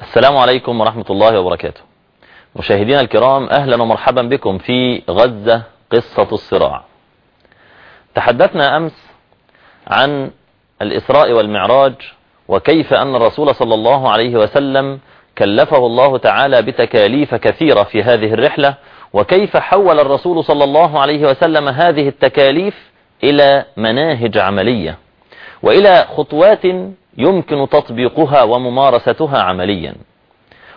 السلام عليكم ورحمة الله وبركاته. مشاهدينا الكرام أهلا ومرحبا بكم في غزة قصة الصراع. تحدثنا أمس عن الإسراء والمعراج وكيف أن الرسول صلى الله عليه وسلم كلفه الله تعالى بتكاليف كثيرة في هذه الرحلة وكيف حول الرسول صلى الله عليه وسلم هذه التكاليف إلى مناهج عملية وإلى خطوات يمكن تطبيقها وممارستها عمليا.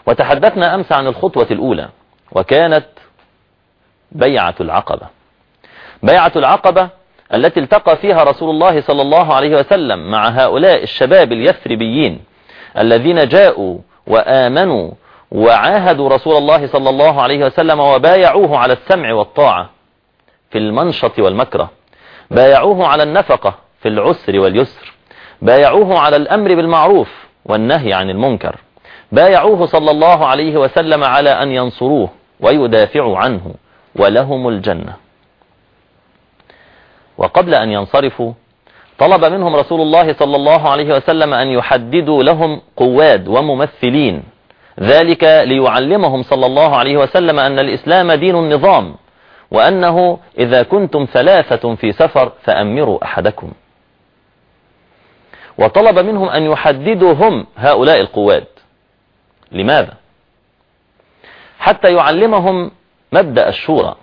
وتحدثنا أمس عن الخطوة الأولى وكانت بيعة العقبة. بيعة العقبة التي التقى فيها رسول الله صلى الله عليه وسلم مع هؤلاء الشباب اليثربيين الذين جاءوا وآمنوا وعاهدوا رسول الله صلى الله عليه وسلم وبايعوه على السمع والطاعة في المنشط والمكره بايعوه على النفقة في العسر واليسر. بايعوه على الأمر بالمعروف والنهي عن المنكر. بايعوه صلى الله عليه وسلم على أن ينصروه ويدافعوا عنه ولهم الجنة. وقبل أن ينصرفوا طلب منهم رسول الله صلى الله عليه وسلم أن يحددوا لهم قواد وممثلين. ذلك ليعلمهم صلى الله عليه وسلم أن الإسلام دين النظام وأنه إذا كنتم ثلاثة في سفر فأمروا أحدكم. وطلب منهم أن يحددوا هم هؤلاء القواد. لماذا؟ حتى يعلمهم مبدأ الشورى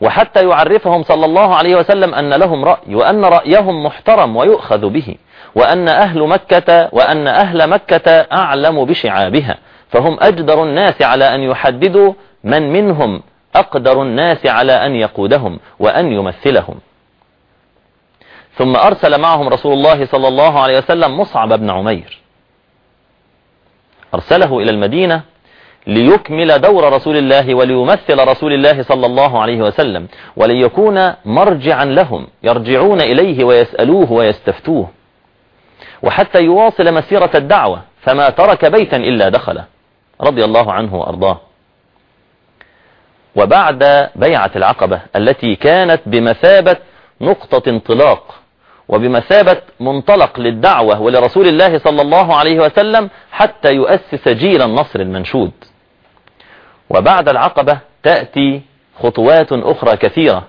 وحتى يعرفهم صلى الله عليه وسلم أن لهم رأي وأن رأيهم محترم ويؤخذ به وأن أهل مكة وأن أهل مكة أعلم بشعابها. فهم أجدر الناس على أن يحددوا من منهم أقدر الناس على أن يقودهم وأن يمثلهم. ثم أرسل معهم رسول الله صلى الله عليه وسلم مصعب بن عمير. أرسله إلى المدينة ليكمل دور رسول الله وليمثل رسول الله صلى الله عليه وسلم وليكون مرجعا لهم يرجعون إليه ويسألوه ويستفتوه. وحتى يواصل مسيرة الدعوة فما ترك بيتا إلا دخله رضي الله عنه وأرضاه. وبعد بيعة العقبة التي كانت بمثابة نقطة انطلاق وبمثابة منطلق للدعوة ولرسول الله صلى الله عليه وسلم حتى يؤسس جيل النصر المنشود. وبعد العقبة تأتي خطوات أخرى كثيرة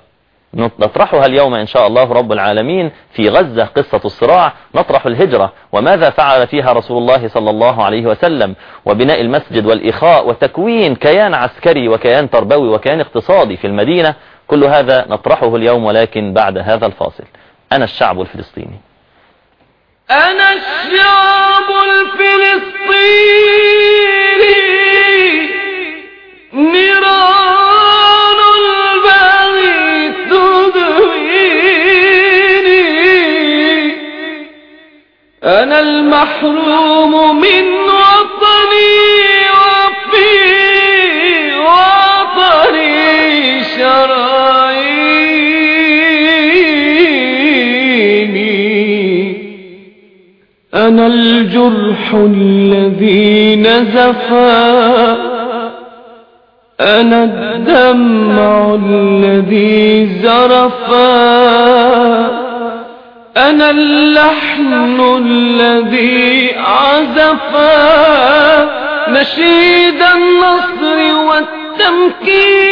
نطرحها اليوم إن شاء الله رب العالمين في غزة قصة الصراع. نطرح الهجرة وماذا فعل فيها رسول الله صلى الله عليه وسلم وبناء المسجد والإخاء وتكوين كيان عسكري وكيان تربوي وكيان اقتصادي في المدينة. كل هذا نطرحه اليوم ولكن بعد هذا الفاصل. أنا الشعب الفلسطيني. أنا الشعب الفلسطيني. نيران البغي تدويني أنا المحروم من الجرح الذي نزفا أنا الدمع الذي زرفا. أنا اللحن الذي عزفا. نشيد النصر والتمكين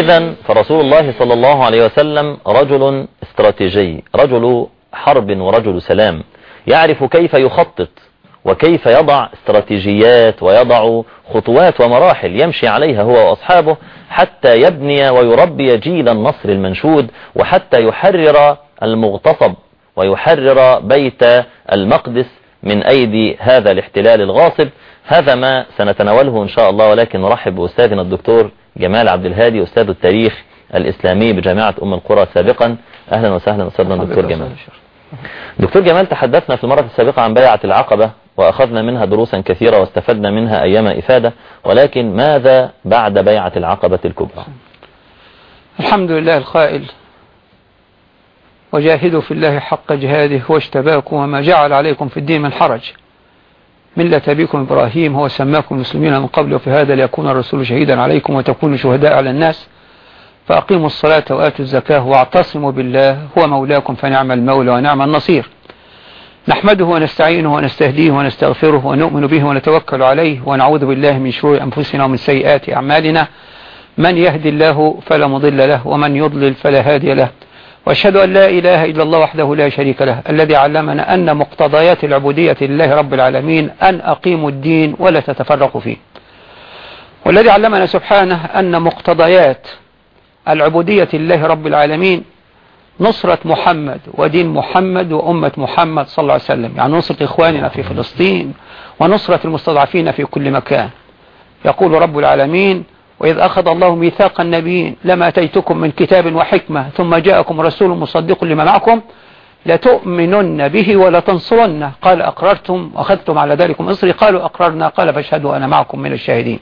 إذا فرسول الله صلى الله عليه وسلم رجل استراتيجي رجل حرب ورجل سلام يعرف كيف يخطط وكيف يضع استراتيجيات ويضع خطوات ومراحل يمشي عليها هو وأصحابه حتى يبني ويربي جيل النصر المنشود وحتى يحرر المغتصب ويحرر بيت المقدس من أيدي هذا الاحتلال الغاصب. هذا ما سنتناوله إن شاء الله ولكن نرحب بأستاذنا الدكتور جمال عبد الهادي أستاذ التاريخ الإسلامي بجامعة أم القرى سابقا. أهلا وسهلا أستاذنا الدكتور جمال. دكتور جمال تحدثنا في المرة السابقة عن بيعة العقبة وأخذنا منها دروسا كثيرة واستفدنا منها أيام إفادة ولكن ماذا بعد بيعة العقبة الكبرى؟ الحمد لله القائل وجاهدوا في الله حق جهاده واجتباكم وما جعل عليكم في الدين من حرج. ملة أبيكم إبراهيم هو سماكم مسلمين من قبل وفي هذا ليكون الرسول شهيدا عليكم وتكونوا شهداء على الناس. فأقيموا الصلاة وآتوا الزكاة واعتصموا بالله هو مولاكم فنعم المولى ونعم النصير. نحمده ونستعينه ونستهديه ونستغفره ونؤمن به ونتوكل عليه ونعوذ بالله من شرور أنفسنا ومن سيئات أعمالنا. من يهدي الله فلا مضل له ومن يضلل فلا هادي له. وأشهد أن لا إله إلا الله وحده لا شريك له الذي علمنا أن مقتضيات العبودية لله رب العالمين أن أقيموا الدين ولا تتفرقوا فيه. والذي علمنا سبحانه أن مقتضيات العبودية لله رب العالمين نصرة محمد ودين محمد وأمة محمد صلى الله عليه وسلم يعني نصرة إخواننا في فلسطين ونصرة المستضعفين في كل مكان. يقول رب العالمين وإذ أخذ الله ميثاق النبيين لما أتيتكم من كتاب وحكمة ثم جاءكم رسول مصدق لما معكم لتؤمنن به ولتنصرنه. قال أقررتم وأخذتم على ذلكم إصري. قالوا أقررنا. قال فاشهدوا أنا معكم من الشاهدين.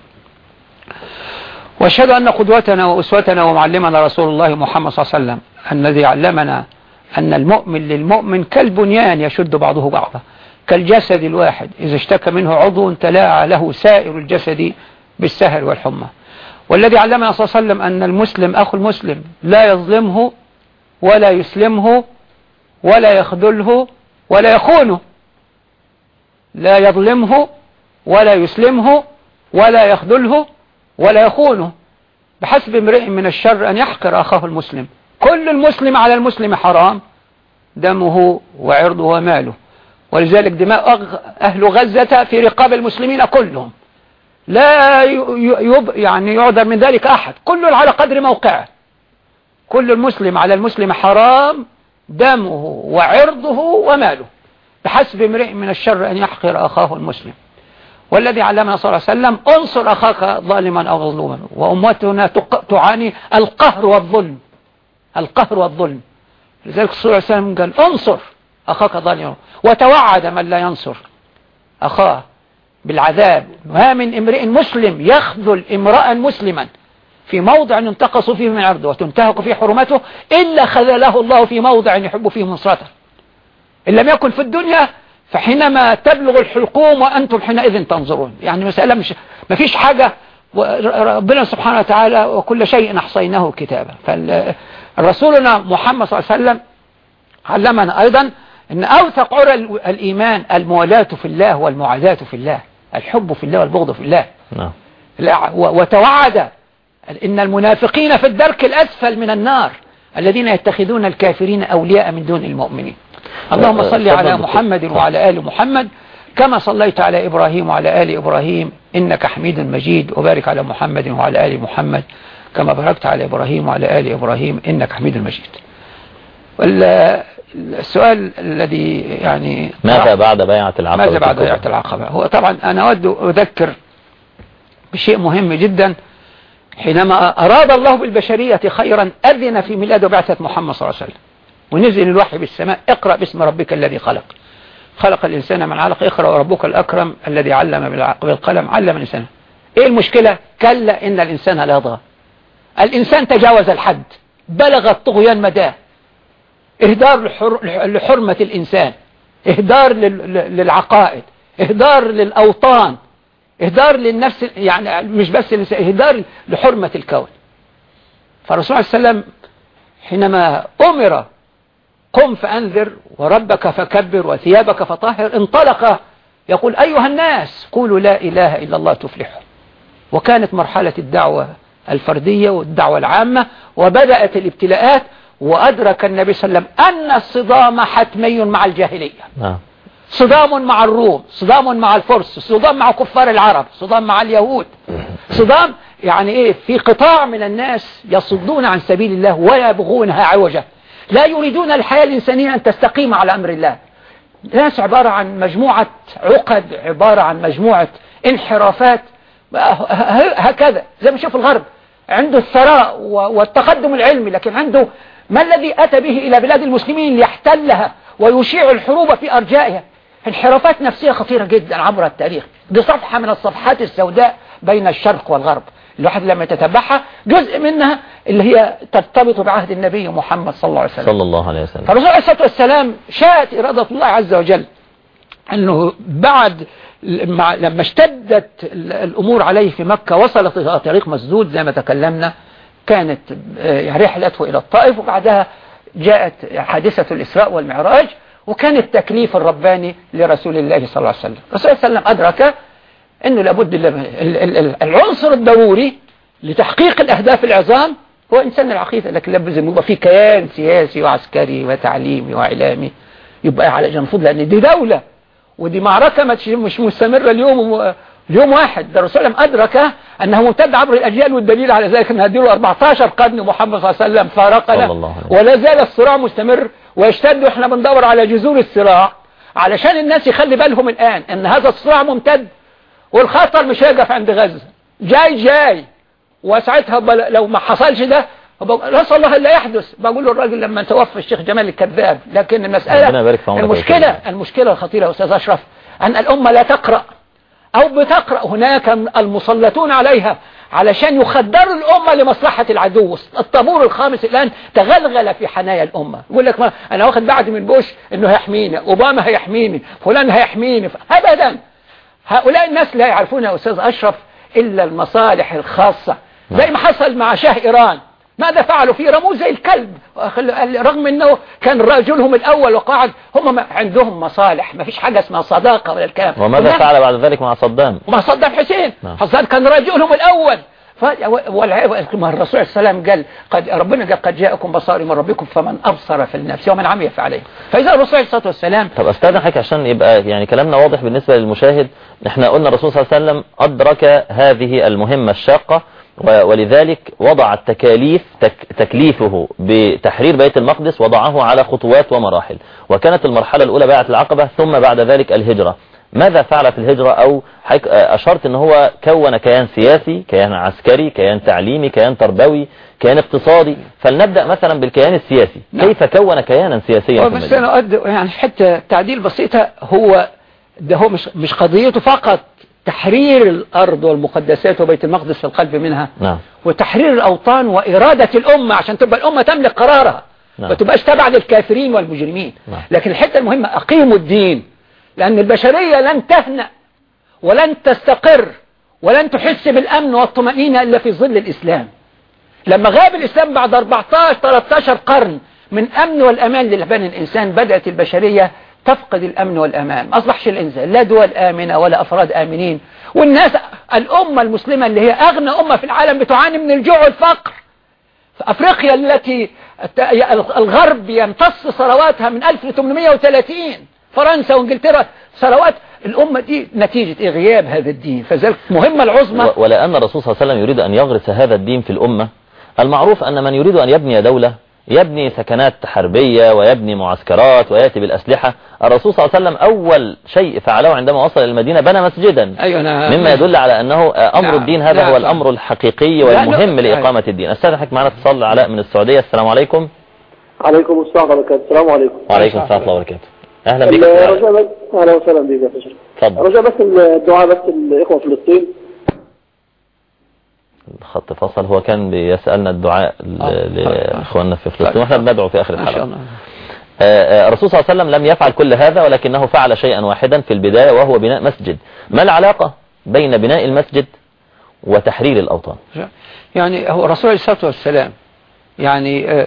وأشهد أن قدوتنا وأسوتنا ومعلمنا رسول الله محمد صلى الله عليه وسلم الذي علمنا أن المؤمن للمؤمن كالبنيان يشد بعضه بعضا كالجسد الواحد. إذا اشتكى منه عضو تلاعى له سائر الجسد بالسهر والحمى. والذي علمنا صلى الله عليه وسلم أن المسلم أخو المسلم لا يظلمه ولا يسلمه ولا يخذله ولا يخونه. لا يظلمه ولا يسلمه ولا يخذله ولا يخونه. بحسب امرئ من الشر أن يحقر أخاه المسلم. كل المسلم على المسلم حرام دمه وعرضه وماله. ولذلك دماء أهل غزة في رقاب المسلمين كلهم. لا يعني يعذر من ذلك أحد. كل على قدر موقعه. كل المسلم على المسلم حرام دمه وعرضه وماله. بحسب امرئ من الشر أن يحقر أخاه المسلم. والذي علمنا صلى الله عليه وسلم انصر أخاك ظالما أو مظلوما. وأمتنا تعاني القهر والظلم. القهر والظلم. لذلك صلى الله عليه وسلم قال انصر أخاك ظالما. وتوعد من لا ينصر أخاه. بالعذاب. ما من امرئ مسلم يخذل امرأ مسلما في موضع ينتقص فيه من عرضه وتنتهك فيه حرمته إلا خذله الله في موضع يحب فيه نصرته إن لم يكن في الدنيا فحينما تبلغ الحلقوم وأنتم حينئذ تنظرون. يعني مسألة مش ما فيش حاجة. ربنا سبحانه وتعالى وكل شيء أحصيناه كتابا. فالرسولنا محمد صلى الله عليه وسلم علمنا أيضا أن أوثق عرى الإيمان الموالاة في الله والمعاداة في الله. الحب في الله والبغض في الله. نعم. وتوعد إن المنافقين في الدرك الأسفل من النار الذين يتخذون الكافرين أولياء من دون المؤمنين. اللهم صل على محمد وعلى آل محمد كما صليت على إبراهيم وعلى آل إبراهيم إنك حميد مجيد. وبارك على محمد وعلى آل محمد كما باركت على إبراهيم وعلى آل إبراهيم إنك حميد مجيد. السؤال الذي يعني ماذا بعد بيعة العقبة ماذا بعد بيعة العقبة؟ هو طبعا أنا أود أذكر بشيء مهم جدا. حينما أراد الله بالبشرية خيرا أذن في ميلاد وبعثة محمد صلى الله عليه وسلم. ونزل الوحي بالسماء اقرأ باسم ربك الذي خلق. خلق الإنسان من علق اقرأ وربك الأكرم الذي علم بالقلم علم الإنسان. إيه المشكلة؟ كلا إن الإنسان لا يضغى الإنسان تجاوز الحد بلغ الطغيان مداه. إهدار لحرمة الإنسان إهدار للعقائد إهدار للأوطان إهدار للنفس يعني مش بس الإنسان إهدار لحرمة الكون. فالرسول عليه السلام حينما أمر قم فأنذر وربك فكبر وثيابك فطهر انطلق يقول أيها الناس قولوا لا إله إلا الله تفلحوا. وكانت مرحلة الدعوة الفردية والدعوة العامة وبدأت الابتلاءات وأدرك النبي صلى الله عليه وسلم أن الصدام حتمي مع الجاهلية. نعم. صدام مع الروم صدام مع الفرس صدام مع كفار العرب صدام مع اليهود. صدام يعني إيه؟ في قطاع من الناس يصدون عن سبيل الله ويبغونها عوجا لا يريدون الحياة الإنسانية أن تستقيم على أمر الله. ناس عبارة عن مجموعة عقد عبارة عن مجموعة انحرافات هكذا زي ما نشوف الغرب. عنده الثراء والتقدم العلمي لكن عنده ما الذي أتى به إلى بلاد المسلمين ليحتلها ويشيع الحروب في أرجائها؟ انحرافات نفسية خطيرة جدا عبر التاريخ دي صفحة من الصفحات السوداء بين الشرق والغرب. الواحد لما يتتبعها جزء منها اللي هي ترتبط بعهد النبي محمد صلى الله عليه وسلم. صلى الله عليه وسلم. فالرسول عليه الصلاة والسلام شاءت إرادة الله عز وجل أنه بعد لما اشتدت ال- الأمور عليه في مكة وصلت إلى طريق مسدود زي ما تكلمنا كانت آه، رحلته إلى الطائف وبعدها جاءت حادثة الإسراء والمعراج وكان التكليف الرباني لرسول الله صلى الله عليه وسلم. الرسول صلى الله عليه وسلم أدرك أنه لابد ال- ال- ال- العنصر الضروري لتحقيق الأهداف العظام هو إنسان العقيدة لكن لازم يبقى في كيان سياسي وعسكري وتعليمي وإعلامي يبقى على المفروض لأن دي دولة ودي معركة مش مستمرة اليوم اليوم واحد ده الرسول صلى الله عليه وسلم أدرك أنه ممتد عبر الأجيال والدليل على ذلك أن هديله 14 قرن محمد صلى الله عليه وسلم فارقنا. ولا زال الصراع مستمر ويشتد وإحنا بندور على جذور الصراع علشان الناس يخلي بالهم الآن أن هذا الصراع ممتد والخطر مش هيقف عند غزة. جاي جاي. وساعتها لو ما حصلش ده نسأل الله الا يحدث. بقول له الراجل لما توفى الشيخ جمال الكذاب لكن المسألة المشكلة. المشكلة الخطيرة يا أستاذ أشرف أن الأمة لا تقرأ. أو بتقرأ هناك المسلطون عليها علشان يخدروا الأمة لمصلحة العدو. الطابور الخامس الآن تغلغل في حنايا الأمة. يقول لك ما أنا واخد بعد من بوش إنه هيحميني أوباما هيحميني فلان هيحميني. أبدا. هؤلاء الناس لا يعرفون يا أستاذ أشرف إلا المصالح الخاصة. زي ما حصل مع شاه إيران. ماذا فعلوا فيه رموه زي الكلب؟ رغم أنه كان رجلهم الأول وقاعد هم عندهم مصالح ما فيش حاجة اسمها صداقة ولا الكلام. وماذا فعل بعد ذلك مع صدام؟ ومع صدام حسين. نعم. حسان كان رجلهم الأول. ف... والع- ما الرسول عليه السلام قال قد ربنا قال قد جاءكم بصائر من ربكم فمن أبصر فلنفسه ومن عمي فعليه فإذا الرسول عليه الصلاة والسلام طب استاذن حضرتك عشان يبقى يعني كلامنا واضح بالنسبة للمشاهد إحنا قلنا الرسول صلى الله عليه وسلم أدرك هذه المهمة الشاقة ولذلك وضع التكاليف تك تكليفه بتحرير بيت المقدس وضعه على خطوات ومراحل. وكانت المرحلة الأولى بيعة العقبة ثم بعد ذلك الهجرة. ماذا فعل في الهجرة؟ أو حك... أشرت أن هو كون كيان سياسي كيان عسكري كيان تعليمي كيان تربوي كيان اقتصادي. فلنبدأ مثلا بالكيان السياسي. نعم. كيف كون كيانا سياسيا بس؟ أنا يعني حتى تعديل بسيطة هو ده هو مش مش قضيته فقط. تحرير الأرض والمقدسات وبيت المقدس في القلب منها نعم وتحرير الأوطان وإرادة الأمة عشان تبقى الأمة تملك قرارها نعم. ما تبقاش تبع للكافرين والمجرمين نعم. لكن الحتة المهمة أقيموا الدين لأن البشرية لن تهنأ ولن تستقر ولن تحس بالأمن والطمأنينة إلا في ظل الإسلام لما غاب الإسلام بعد 14 13 قرن من أمن والأمان للبني الإنسان بدأت البشرية تفقد الأمن والأمان. ما أصبحش الإنسان لا دول آمنة ولا أفراد آمنين. والناس الأمة المسلمة اللي هي أغنى أمة في العالم بتعاني من الجوع والفقر. أفريقيا التي الت- الغرب يمتص ثرواتها من 1830 فرنسا وإنجلترا ثروات الأمة دي نتيجة إيه؟ غياب هذا الدين. فذلك مهمة العظمى. ولأن الرسول صلى الله عليه وسلم يريد أن يغرس هذا الدين في الأمة. المعروف أن من يريد أن يبني دولة يبني سكنات حربية ويبني معسكرات ويأتي بالأسلحة. الرسول صلى الله عليه وسلم أول شيء فعله عندما وصل المدينة بنى مسجدا. أيوة مما يدل على أنه أمر نعم، الدين هذا نعم. هو الأمر الحقيقي والمهم لإقامة الدين. أستاذنك معنا اتصال علاء من السعودية. السلام عليكم. عليكم السلام ورحمة الله. السلام عليكم. وعليكم السلام ورحمة الله وبركاته. أهلا بك أهلا وسهلا بك يا فشل تفضل. رجاء بس الدعاء بس الإخوة فلسطين. الخط فصل. هو كان بيسألنا الدعاء آه. لإخواننا في فلسطين. وإحنا بندعو في آخر الحلقة. آه، آه، الرسول صلى الله عليه وسلم لم يفعل كل هذا ولكنه فعل شيئا واحدا في البداية وهو بناء مسجد. ما العلاقة بين بناء المسجد وتحرير الأوطان؟ يعني هو الرسول عليه الصلاة والسلام يعني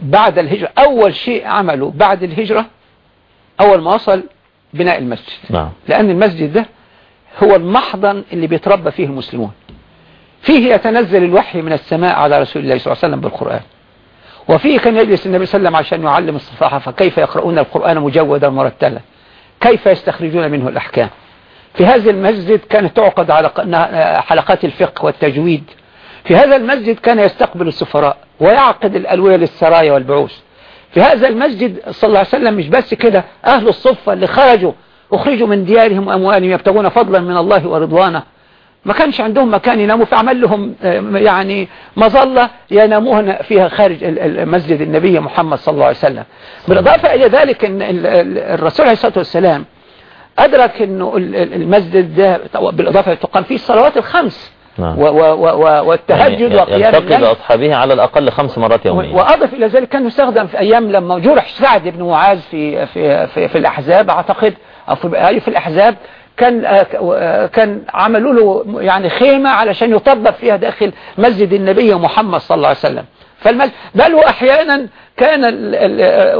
بعد الهجرة أول شيء عمله بعد الهجرة أول ما وصل بناء المسجد. نعم. لأن المسجد ده هو المحضن اللي بيتربى فيه المسلمون. فيه يتنزل الوحي من السماء على رسول الله صلى الله عليه وسلم بالقرآن. وفيه كان يجلس النبي صلى الله عليه وسلم عشان يعلم الصحابة كيف يقرؤون القرآن مجودا مرتلا؟ كيف يستخرجون منه الأحكام؟ في هذا المسجد كانت تعقد على حلقات الفقه والتجويد. في هذا المسجد كان يستقبل السفراء ويعقد الألوية للسرايا والبعوث. في هذا المسجد صلى الله عليه وسلم مش بس كده أهل الصفة اللي خرجوا أخرجوا من ديارهم وأموالهم يبتغون فضلا من الله ورضوانه. ما كانش عندهم مكان يناموا فعمل لهم آه، يعني مظلة ينامون فيها خارج مسجد النبي محمد صلى الله عليه وسلم. بالإضافة إلى ذلك ال- الرسول عليه الصلاة والسلام أدرك أنه ال- ال- المسجد ده بالإضافة تقام فيه الصلوات الخمس. نعم. والتهجد يعني وقيام يلتقي الليل. بأصحابه على الأقل خمس مرات يوميا. وأضف إلى ذلك كان يستخدم في أيام لما جرح سعد بن معاذ في في في, في الأحزاب أعتقد أو في في الأحزاب كان آه، آه، كان عملوا له يعني خيمة علشان يطبق فيها داخل مسجد النبي محمد صلى الله عليه وسلم. فالمسجد بل وأحيانا كان ال-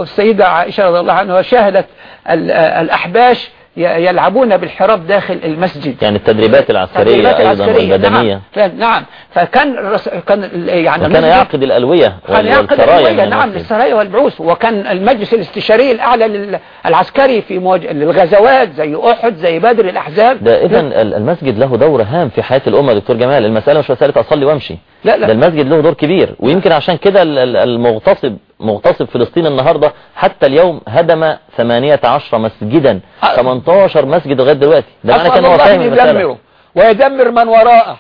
السيدة عائشة رضي الله عنها شاهدت ال- الأحباش يلعبون بالحراب داخل المسجد. يعني التدريبات العسكرية التدريبات أيضا العسكرية، والبدنية نعم, نعم. فكان الرس- كان يعني وكان يعقد الألوية كان يعقد والسرايا الألوية من نعم. للسرايا والبعوث. وكان المجلس الاستشاري الأعلى لل- العسكري في مواجهة للغزوات زي أحد زي بدر الأحزاب. ده إذا المسجد له دور هام في حياة الأمة دكتور جمال. المسألة مش مسألة أصلي وأمشي. لا لا. ده المسجد له دور كبير. ويمكن عشان كده ال- ال- المغتصب مغتصب فلسطين النهاردة حتى اليوم هدم 18 مسجدا آه. 18 مسجد لغاية دلوقتي. ده معنى كان هو فاهم يدمره ويدمر من وراءه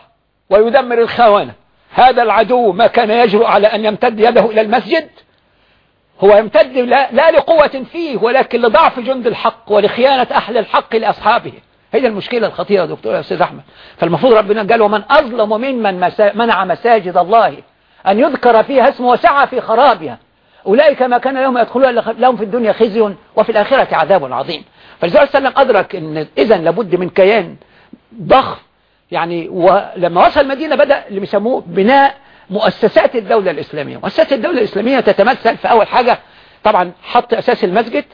ويدمر الخونة. هذا العدو ما كان يجرؤ على أن يمتد يده إلى المسجد هو يمتد لا, لا لقوة فيه ولكن لضعف جند الحق ولخيانة أهل الحق لأصحابه. هي المشكلة الخطيرة دكتور يا أستاذ أحمد. فالمفروض ربنا قال ومن أظلم ممن مسا منع مساجد الله أن يذكر فيها اسمه وسعى في خرابها. أولئك ما كان لهم يدخلون إلا لهم في الدنيا خزي وفي الآخرة عذاب عظيم. فالرسول صلى الله عليه وسلم أدرك أن إذا لابد من كيان ضخم يعني ولما وصل المدينة بدأ اللي بيسموه بناء مؤسسات الدولة الإسلامية. مؤسسات الدولة الإسلامية تتمثل في أول حاجة طبعا حط أساس المسجد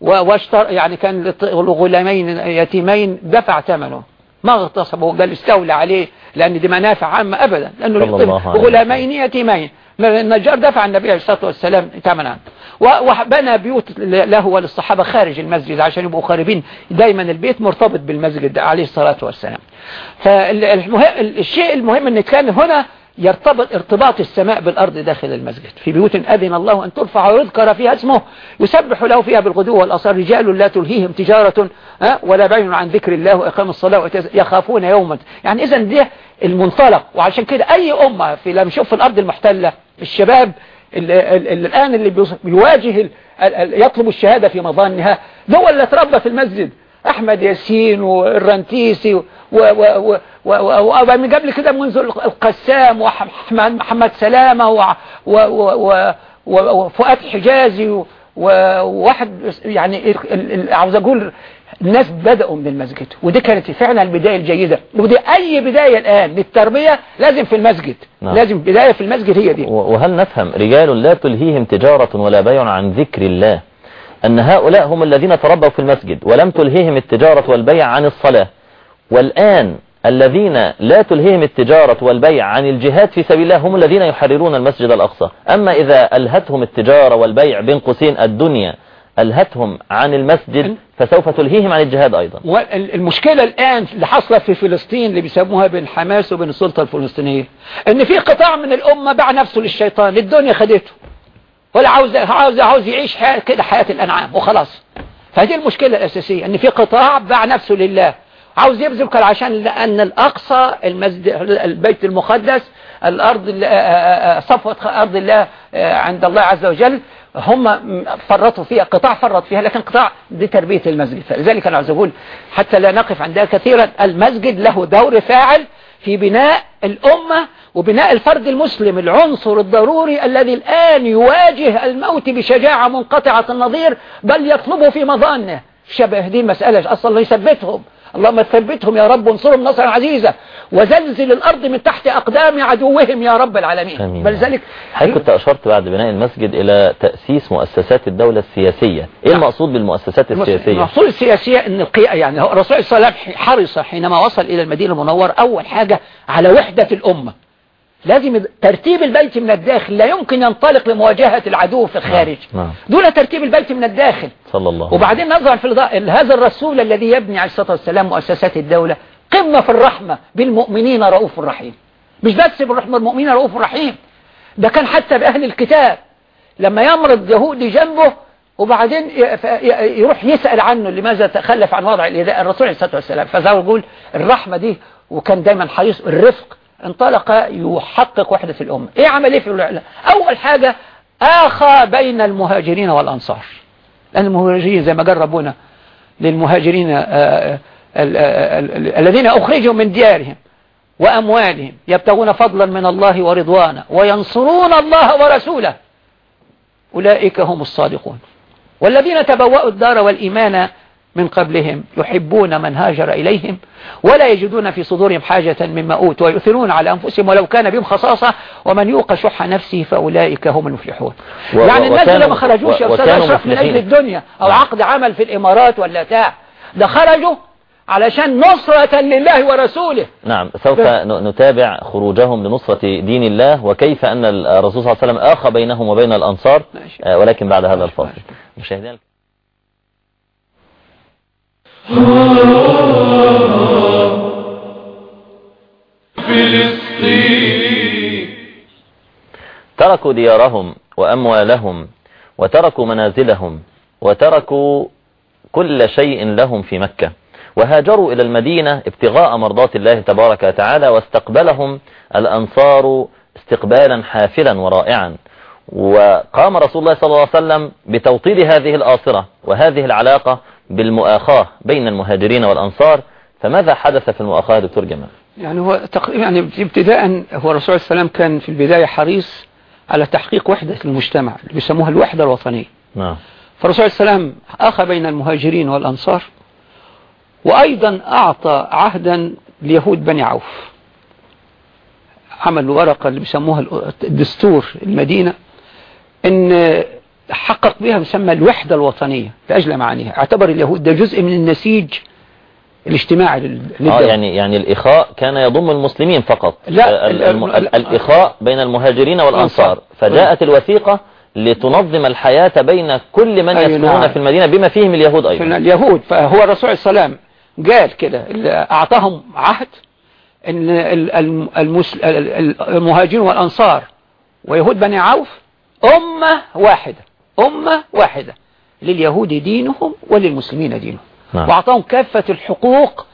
واشتر يعني كان لغلامين يتيمين دفع ثمنه. ما اغتصبه قال استولى عليه لأن دي منافع عامة أبدا لأنه غلامين يتيمين. النجار دفع النبي عليه الصلاة والسلام ثمنها و- وبنى بيوت له وللصحابة خارج المسجد عشان يبقوا خاربين. دايما البيت مرتبط بالمسجد عليه الصلاة والسلام. فالشيء المهم إن كان هنا يرتبط ارتباط السماء بالأرض داخل المسجد. في بيوت أذن الله أن ترفع ويذكر فيها اسمه. يسبح له فيها بالغدو والأصال. رجال لا تلهيهم تجارة ولا بيع عن ذكر الله وإقام الصلاة يخافون يوما. يعني إذا ده المنطلق. وعشان كده أي أمة في لما نشوف في الأرض المحتلة الشباب ال- ال- ال- الآن اللي بيواجه يطلب الشهادة في مظانها دول اللي اتربى في المسجد أحمد ياسين والرنتيسي ومن قبل كده منذ القسام ومحمد محمد سلامة وفؤاد حجازي وواحد يعني عاوز أقول الناس بدأوا من المسجد ودي كانت فعلا البداية الجيدة ودي أي بداية الآن للتربية لازم في المسجد نعم. لازم بداية في المسجد هي دي وهل نفهم رجال لا تلهيهم تجارة ولا بيع عن ذكر الله أن هؤلاء هم الذين تربوا في المسجد ولم تلهيهم التجارة والبيع عن الصلاة والآن الذين لا تلهيهم التجارة والبيع عن الجهاد في سبيل الله هم الذين يحررون المسجد الأقصى أما إذا ألهتهم التجارة والبيع بين قوسين الدنيا ألهتهم عن المسجد فسوف تلهيهم عن الجهاد أيضا. والمشكلة الآن اللي حاصلة في فلسطين اللي بيسموها بين حماس وبين السلطة الفلسطينية إن في قطاع من الأمة باع نفسه للشيطان الدنيا خدته. ولا عاوز عاوز عاوز يعيش حياة كده حياة الأنعام وخلاص. فهذه المشكلة الأساسية إن في قطاع باع نفسه لله. عاوز يبذل كل عشان لأن الأقصى المسجد البيت المقدس الأرض ال- آه، آه، آه، صفوة أرض الله عند الله عز وجل هم فرطوا فيها قطاع فرط فيها لكن قطاع دي تربية المسجد. فلذلك أنا عاوز أقول حتى لا نقف عندها كثيرا المسجد له دور فاعل في بناء الأمة وبناء الفرد المسلم العنصر الضروري الذي الآن يواجه الموت بشجاعة منقطعة النظير بل يطلبه في مظانه. شبه دي المسألة أصلا يثبتهم اللهم ثبتهم يا رب وانصرهم نصرا عزيزا وزلزل الأرض من تحت أقدام عدوهم يا رب العالمين آمين. بل ذلك حضرتك كنت أشرت بعد بناء المسجد إلى تأسيس مؤسسات الدولة السياسية إيه. المقصود بالمؤسسات السياسية المحصول السياسية إن القيا يعني الرسول صلى الله عليه وسلم حرص حينما وصل إلى المدينة المنورة أول حاجة على وحدة الأمة لازم ترتيب البيت من الداخل لا يمكن ينطلق لمواجهة العدو في الخارج. نعم. دون ترتيب البيت من الداخل. صلى الله عليه وبعدين نظرا في هذا الرسول الذي يبني عليه الصلاة والسلام مؤسسات الدولة. قمة في الرحمة بالمؤمنين رؤوف رحيم. مش بس بالرحمة بالمؤمنين رؤوف رحيم. ده كان حتى بأهل الكتاب. لما يمرض يهودي جنبه وبعدين يروح يسأل عنه لماذا تخلف عن وضع الإيذاء الرسول عليه الصلاة والسلام. ما يقول الرحمة دي وكان دايما حريص الرفق. انطلق يحقق وحدة الأمة. إيه عمل إيه في الإعلام أول حاجة آخى بين المهاجرين والأنصار. لأن المهاجرين زي ما ربنا للمهاجرين آه، ال- ال- الذين أخرجوا من ديارهم وأموالهم يبتغون فضلا من الله ورضوانا وينصرون الله ورسوله. أولئك هم الصادقون. والذين تبوأوا الدار والإيمان من قبلهم يحبون من هاجر إليهم ولا يجدون في صدورهم حاجة مما أوتوا ويؤثرون على أنفسهم ولو كان بهم خصاصة ومن يوق شح نفسه فأولئك هم المفلحون و- يعني الناس وكانوا- اللي ما خرجوش يا أستاذ أشرف من. أجل الدنيا أو نعم. عقد عمل في الإمارات ولا بتاع ده خرجوا علشان نصرة لله ورسوله نعم سوف نتابع خروجهم لنصرة دين الله وكيف أن الرسول صلى الله عليه وسلم آخى بينهم وبين الأنصار ماشي. آه، ولكن بعد هذا الفاصل مشاهدينا تركوا ديارهم وأموالهم وتركوا منازلهم وتركوا كل شيء لهم في مكة وهاجروا إلى المدينة ابتغاء مرضات الله تبارك وتعالى واستقبلهم الأنصار استقبالا حافلا ورائعا. وقام رسول الله صلى الله عليه وسلم بتوطيد هذه الآصرة وهذه العلاقة بالمؤاخاة بين المهاجرين والأنصار فماذا حدث في المؤاخاة يا دكتور جمال؟ يعني هو تقريبا يعني ابتداء هو الرسول عليه وسلم كان في البداية حريص على تحقيق وحدة المجتمع اللي بيسموها الوحدة الوطنية. نعم. فالرسول عليه وسلم أخى بين المهاجرين والأنصار وأيضا أعطى عهدا ليهود بني عوف. عملوا ورقة اللي بيسموها الدستور المدينة إن حقق بها مسمى الوحدة الوطنية لأجل معانيها. أعتبر اليهود ده جزء من النسيج الاجتماعي لل- آه للدولة يعني يعني الإخاء كان يضم المسلمين فقط. لا، آه، ال- الم- ال- ال- الإخاء بين المهاجرين والأنصار. الأنصار. فجاءت الوثيقة لتنظم الحياة بين كل من أي يسكنون نعم. في المدينة بما فيهم اليهود أيضا. اليهود. فهو الرسول صلى الله عليه وسلم قال كده أعطاهم عهد ال- المهاجرين والأنصار ويهود بني عوف أمة واحدة. أمة واحدة لليهود دينهم وللمسلمين دينهم. نعم. وأعطاهم كافة الحقوق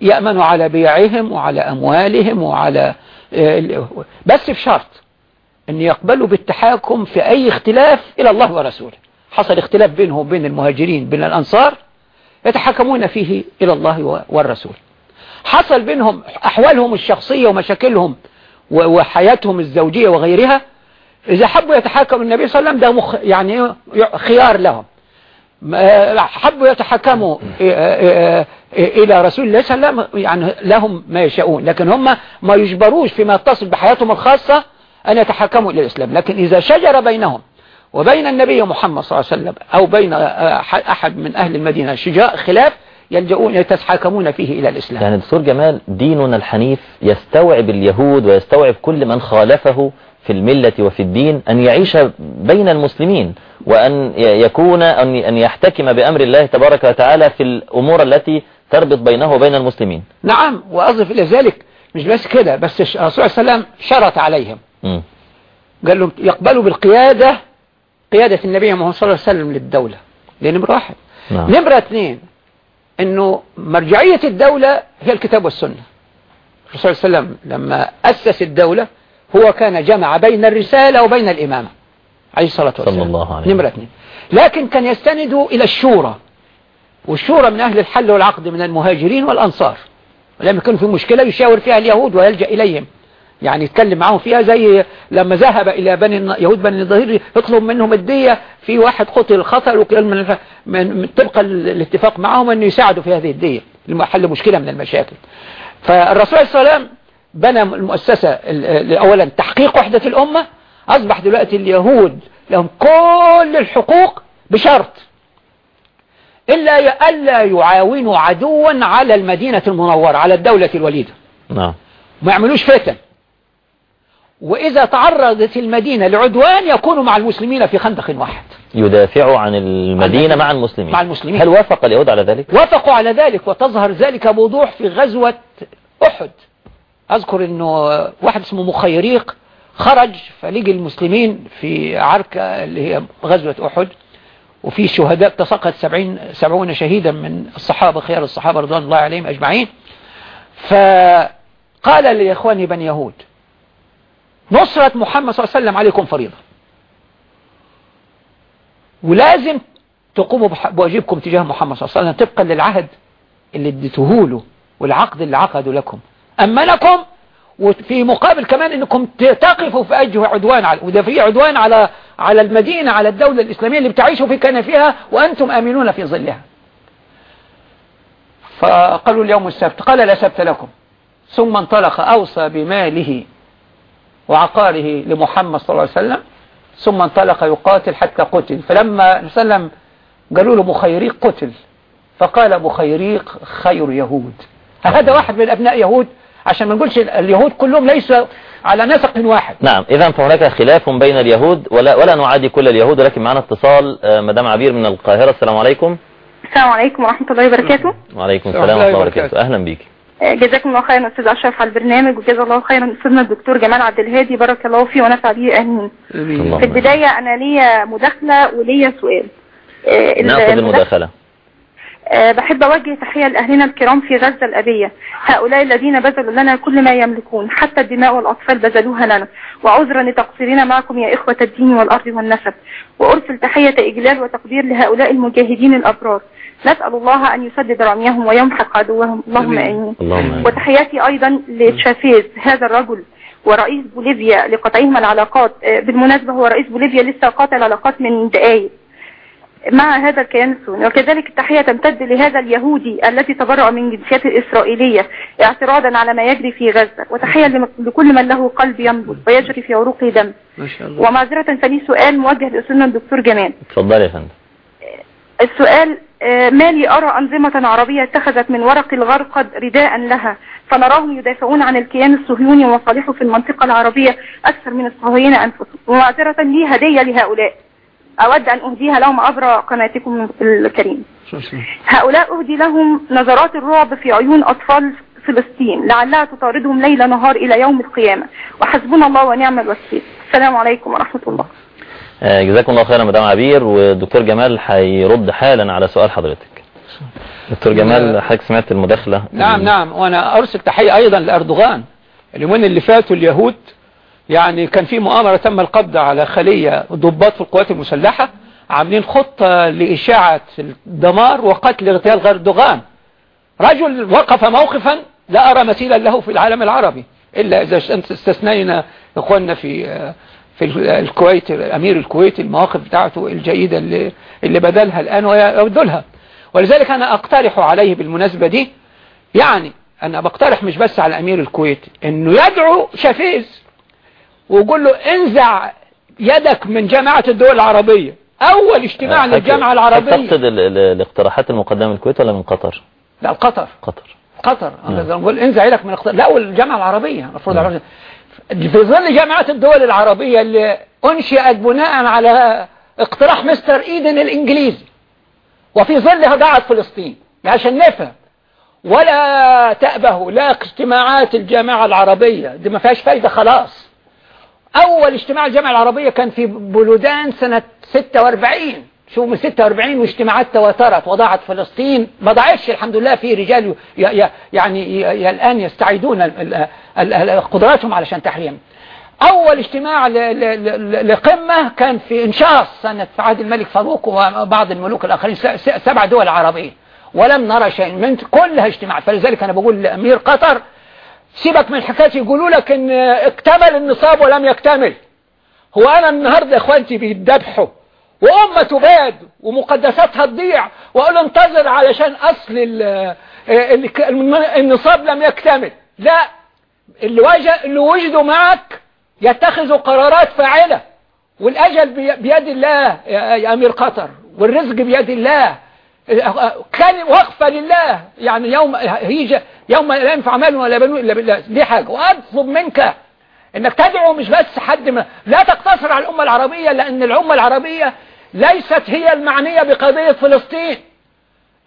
يأمنوا على بيعهم وعلى أموالهم وعلى آه، بس بشرط أن يقبلوا بالتحاكم في أي اختلاف إلى الله ورسوله. حصل اختلاف بينهم وبين المهاجرين بين الأنصار يتحكمون فيه إلى الله والرسول. حصل بينهم أحوالهم الشخصية ومشاكلهم وحياتهم الزوجية وغيرها إذا حبوا يتحاكموا النبي صلى الله عليه وسلم ده يعني؟ خيار لهم. حبوا يتحكموا إيه- إيه- إيه- إلى رسول الله صلى الله عليه وسلم يعني لهم ما يشاءون. لكن هم ما يجبروش فيما يتصل بحياتهم الخاصة أن يتحكموا إلى الإسلام. لكن إذا شجر بينهم وبين النبي محمد صلى الله عليه وسلم أو بين آه، أحد من أهل المدينة شجاع خلاف يلجؤون يتحاكمون فيه إلى الإسلام. يعني دكتور جمال ديننا الحنيف يستوعب اليهود ويستوعب كل من خالفه في الملة وفي الدين أن يعيش بين المسلمين وأن يكون أن يحتكم بأمر الله تبارك وتعالى في الأمور التي تربط بينه وبين المسلمين نعم وأضف إلى ذلك مش بس كده بس الرسول صلى الله عليه وسلم شرط عليهم مم. قال لهم يقبلوا بالقيادة قيادة النبي محمد صلى الله عليه وسلم للدولة دي نمرة واحد نعم. نمرة اثنين إنه مرجعية الدولة هي الكتاب والسنة الرسول صلى الله عليه وسلم لما أسس الدولة هو كان جمع بين الرسالة وبين الإمامة. عليه الصلاة والسلام. الله عليه نمرة اثنين. لكن كان يستند إلى الشورى. والشورى من أهل الحل والعقد من المهاجرين والأنصار. ولما يكون في مشكلة يشاور فيها اليهود ويلجأ إليهم. يعني يتكلم معهم فيها زي لما ذهب إلى بني يهود بني الظهير يطلب منهم الدية. في واحد قتل خطر وكان من, من, طبقا للاتفاق معهم أنه يساعدوا في هذه الدية. لحل مشكلة من المشاكل. فالرسول صلى الله عليه وسلم بنى المؤسسة ال- ال- أولا تحقيق وحدة الأمة أصبح دلوقتي اليهود لهم كل الحقوق بشرط. إلا ألا يعاونوا عدوا على المدينة المنورة على الدولة الوليدة. نعم. ما يعملوش فتن وإذا تعرضت المدينة لعدوان يكونوا مع المسلمين في خندق واحد. يدافع عن المدينة مع المسلمين. مع المسلمين. هل وافق اليهود على ذلك؟ وافقوا على ذلك وتظهر ذلك بوضوح في غزوة أحد. أذكر أنه واحد اسمه مخيريق خرج فلقي المسلمين في عركة اللي هي غزوة أحد وفي شهداء تساقط سبعين سبعون شهيدا من الصحابة خيار الصحابة رضوان الله عليهم أجمعين. فقال لإخواني بني يهود نصرة محمد صلى الله عليه وسلم عليكم فريضة. ولازم تقوموا بواجبكم تجاه محمد صلى الله عليه وسلم طبقا للعهد اللي اديته له والعقد اللي عقده لكم. أما لكم وفي مقابل كمان إنكم تقفوا في أي عدوان على وده في عدوان على على المدينة على الدولة الإسلامية اللي بتعيشوا في كنفها وأنتم آمنون في ظلها. فقالوا اليوم السبت قال لا سبت لكم. ثم انطلق أوصى بماله وعقاره لمحمد صلى الله عليه وسلم. ثم انطلق يقاتل حتى قتل. فلما سلم قالوا له بخيريق قتل. فقال بخيريق خير يهود. هذا واحد من أبناء يهود عشان ما نقولش اليهود كلهم ليسوا على نسق واحد. نعم إذا فهناك خلاف بين اليهود ولا ولا نعادي كل اليهود ولكن معنا اتصال آه، مدام عبير من القاهرة. السلام عليكم. السلام عليكم ورحمة الله وبركاته. وعليكم السلام ورحمة الله وبركاته. أهلا بك آه، جزاكم الله خيرا أستاذ أشرف على البرنامج وجزا الله خيرا أستاذنا الدكتور جمال عبد الهادي. بارك الله فيه ونفع به. اللهم في البداية أنا ليا مداخلة وليا سؤال. آه، نأخذ المداخلة- المداخلة. آه، بحب أوجه تحية لأهلنا الكرام في غزة الأبية. هؤلاء الذين بذلوا لنا كل ما يملكون حتى الدماء والأطفال بذلوها لنا. وعذرا لتقصيرنا معكم يا إخوة الدين والأرض والنسب. وأرسل تحية إجلال وتقدير لهؤلاء المجاهدين الأبرار. نسأل الله أن يسدد رميهم ويمحق عدوهم. اللهم آمين. وتحياتي أيضا لشافيز هذا الرجل ورئيس بوليفيا لقطعهم العلاقات. آه، بالمناسبة هو رئيس بوليفيا لسه قاطع العلاقات من دقائق مع هذا الكيان الصهيوني وكذلك التحية تمتد لهذا اليهودي الذي تبرأ من جنسيته الإسرائيلية اعتراضا على ما يجري في غزة. وتحية لكل من له قلب ينبض ويجري في عروقه دم. ما شاء الله. ومعذرة فلي سؤال موجه لأستاذنا الدكتور جمال. اتفضل يا فندم. السؤال آه، ما لي أرى أنظمة عربية اتخذت من ورق الغرقد رداء لها؟ فنراهم يدافعون عن الكيان الصهيوني ومصالحه في المنطقة العربية أكثر من الصهاينة أنفسهم. ومعذرة لي هدية لهؤلاء. أود أن أهديها لهم عبر قناتكم الكريم. هؤلاء أهدي لهم نظرات الرعب في عيون أطفال فلسطين لعلها تطاردهم ليل نهار إلى يوم القيامة. وحسبنا الله ونعم الوكيل. السلام عليكم ورحمة الله. آه، جزاكم الله خيرا مدام عبير. والدكتور جمال هيرد حالا على سؤال حضرتك. دكتور جمال حضرتك سمعت المداخلة؟ نعم نعم. وأنا أرسل تحية أيضا لأردوغان. اليومين اللي فاتوا اليهود يعني كان في مؤامرة تم القبض على خلية ضباط في القوات المسلحة عاملين خطة لإشاعة الدمار وقتل اغتيال اردوغان رجل وقف موقفا لا أرى مثيلا له في العالم العربي إلا إذا استثنينا إخواننا في في الكويت أمير الكويت المواقف بتاعته الجيدة اللي, اللي بدلها الآن ويبدلها ولذلك أنا أقترح عليه بالمناسبة دي يعني أنا بقترح مش بس على أمير الكويت إنه يدعو شفيز ويقول له انزع يدك من جامعة الدول العربية. أول اجتماع للجامعة العربية. تقصد ال- ال- الاقتراحات المقدمة من الكويت ولا من قطر؟ لا القطر. قطر. قطر. أنا نقول انزع يدك من القطر لا والجامعة العربية. المفروض العربية. في ظل جامعة الدول العربية اللي أنشئت بناء على اقتراح مستر إيدن الإنجليزي وفي ظلها ضاعت فلسطين عشان نفهم. ولا تأبه لا اجتماعات الجامعة العربية. دي ما فيهاش فايدة خلاص. أول اجتماع الجامعة العربية كان في بلودان سنة 46 شوف من 46 واجتماعات تواترت وضاعت فلسطين. ما ضاعتش الحمد لله في رجال يعني الآن يستعيدون قدراتهم علشان تحريم. أول اجتماع لقمة كان في إنشاص سنة في عهد الملك فاروق وبعض الملوك الآخرين سبع دول عربية. ولم نرى شيء من كلها اجتماع فلذلك أنا بقول لأمير قطر سيبك من الحكاية يقولوا لك إن اكتمل النصاب ولم يكتمل. هو أنا النهاردة إخوانتي بيتذبحوا وأمة تباد ومقدساتها تضيع. وأقول انتظر علشان أصل ال- ال- النصاب لم يكتمل. لا. اللي, اللي وجدوا معك يتخذوا قرارات فاعلة. والأجل بي- بيد الله يا أمير قطر. والرزق بيد الله. كان وقفة لله. يعني يوم هيجي يوم لا ينفع مال ولا بنون إلا بالله. دي حاجة. وأطلب منك إنك تدعو مش بس حد ما. لا تقتصر على الأمة العربية لأن الأمة العربية ليست هي المعنية بقضية فلسطين.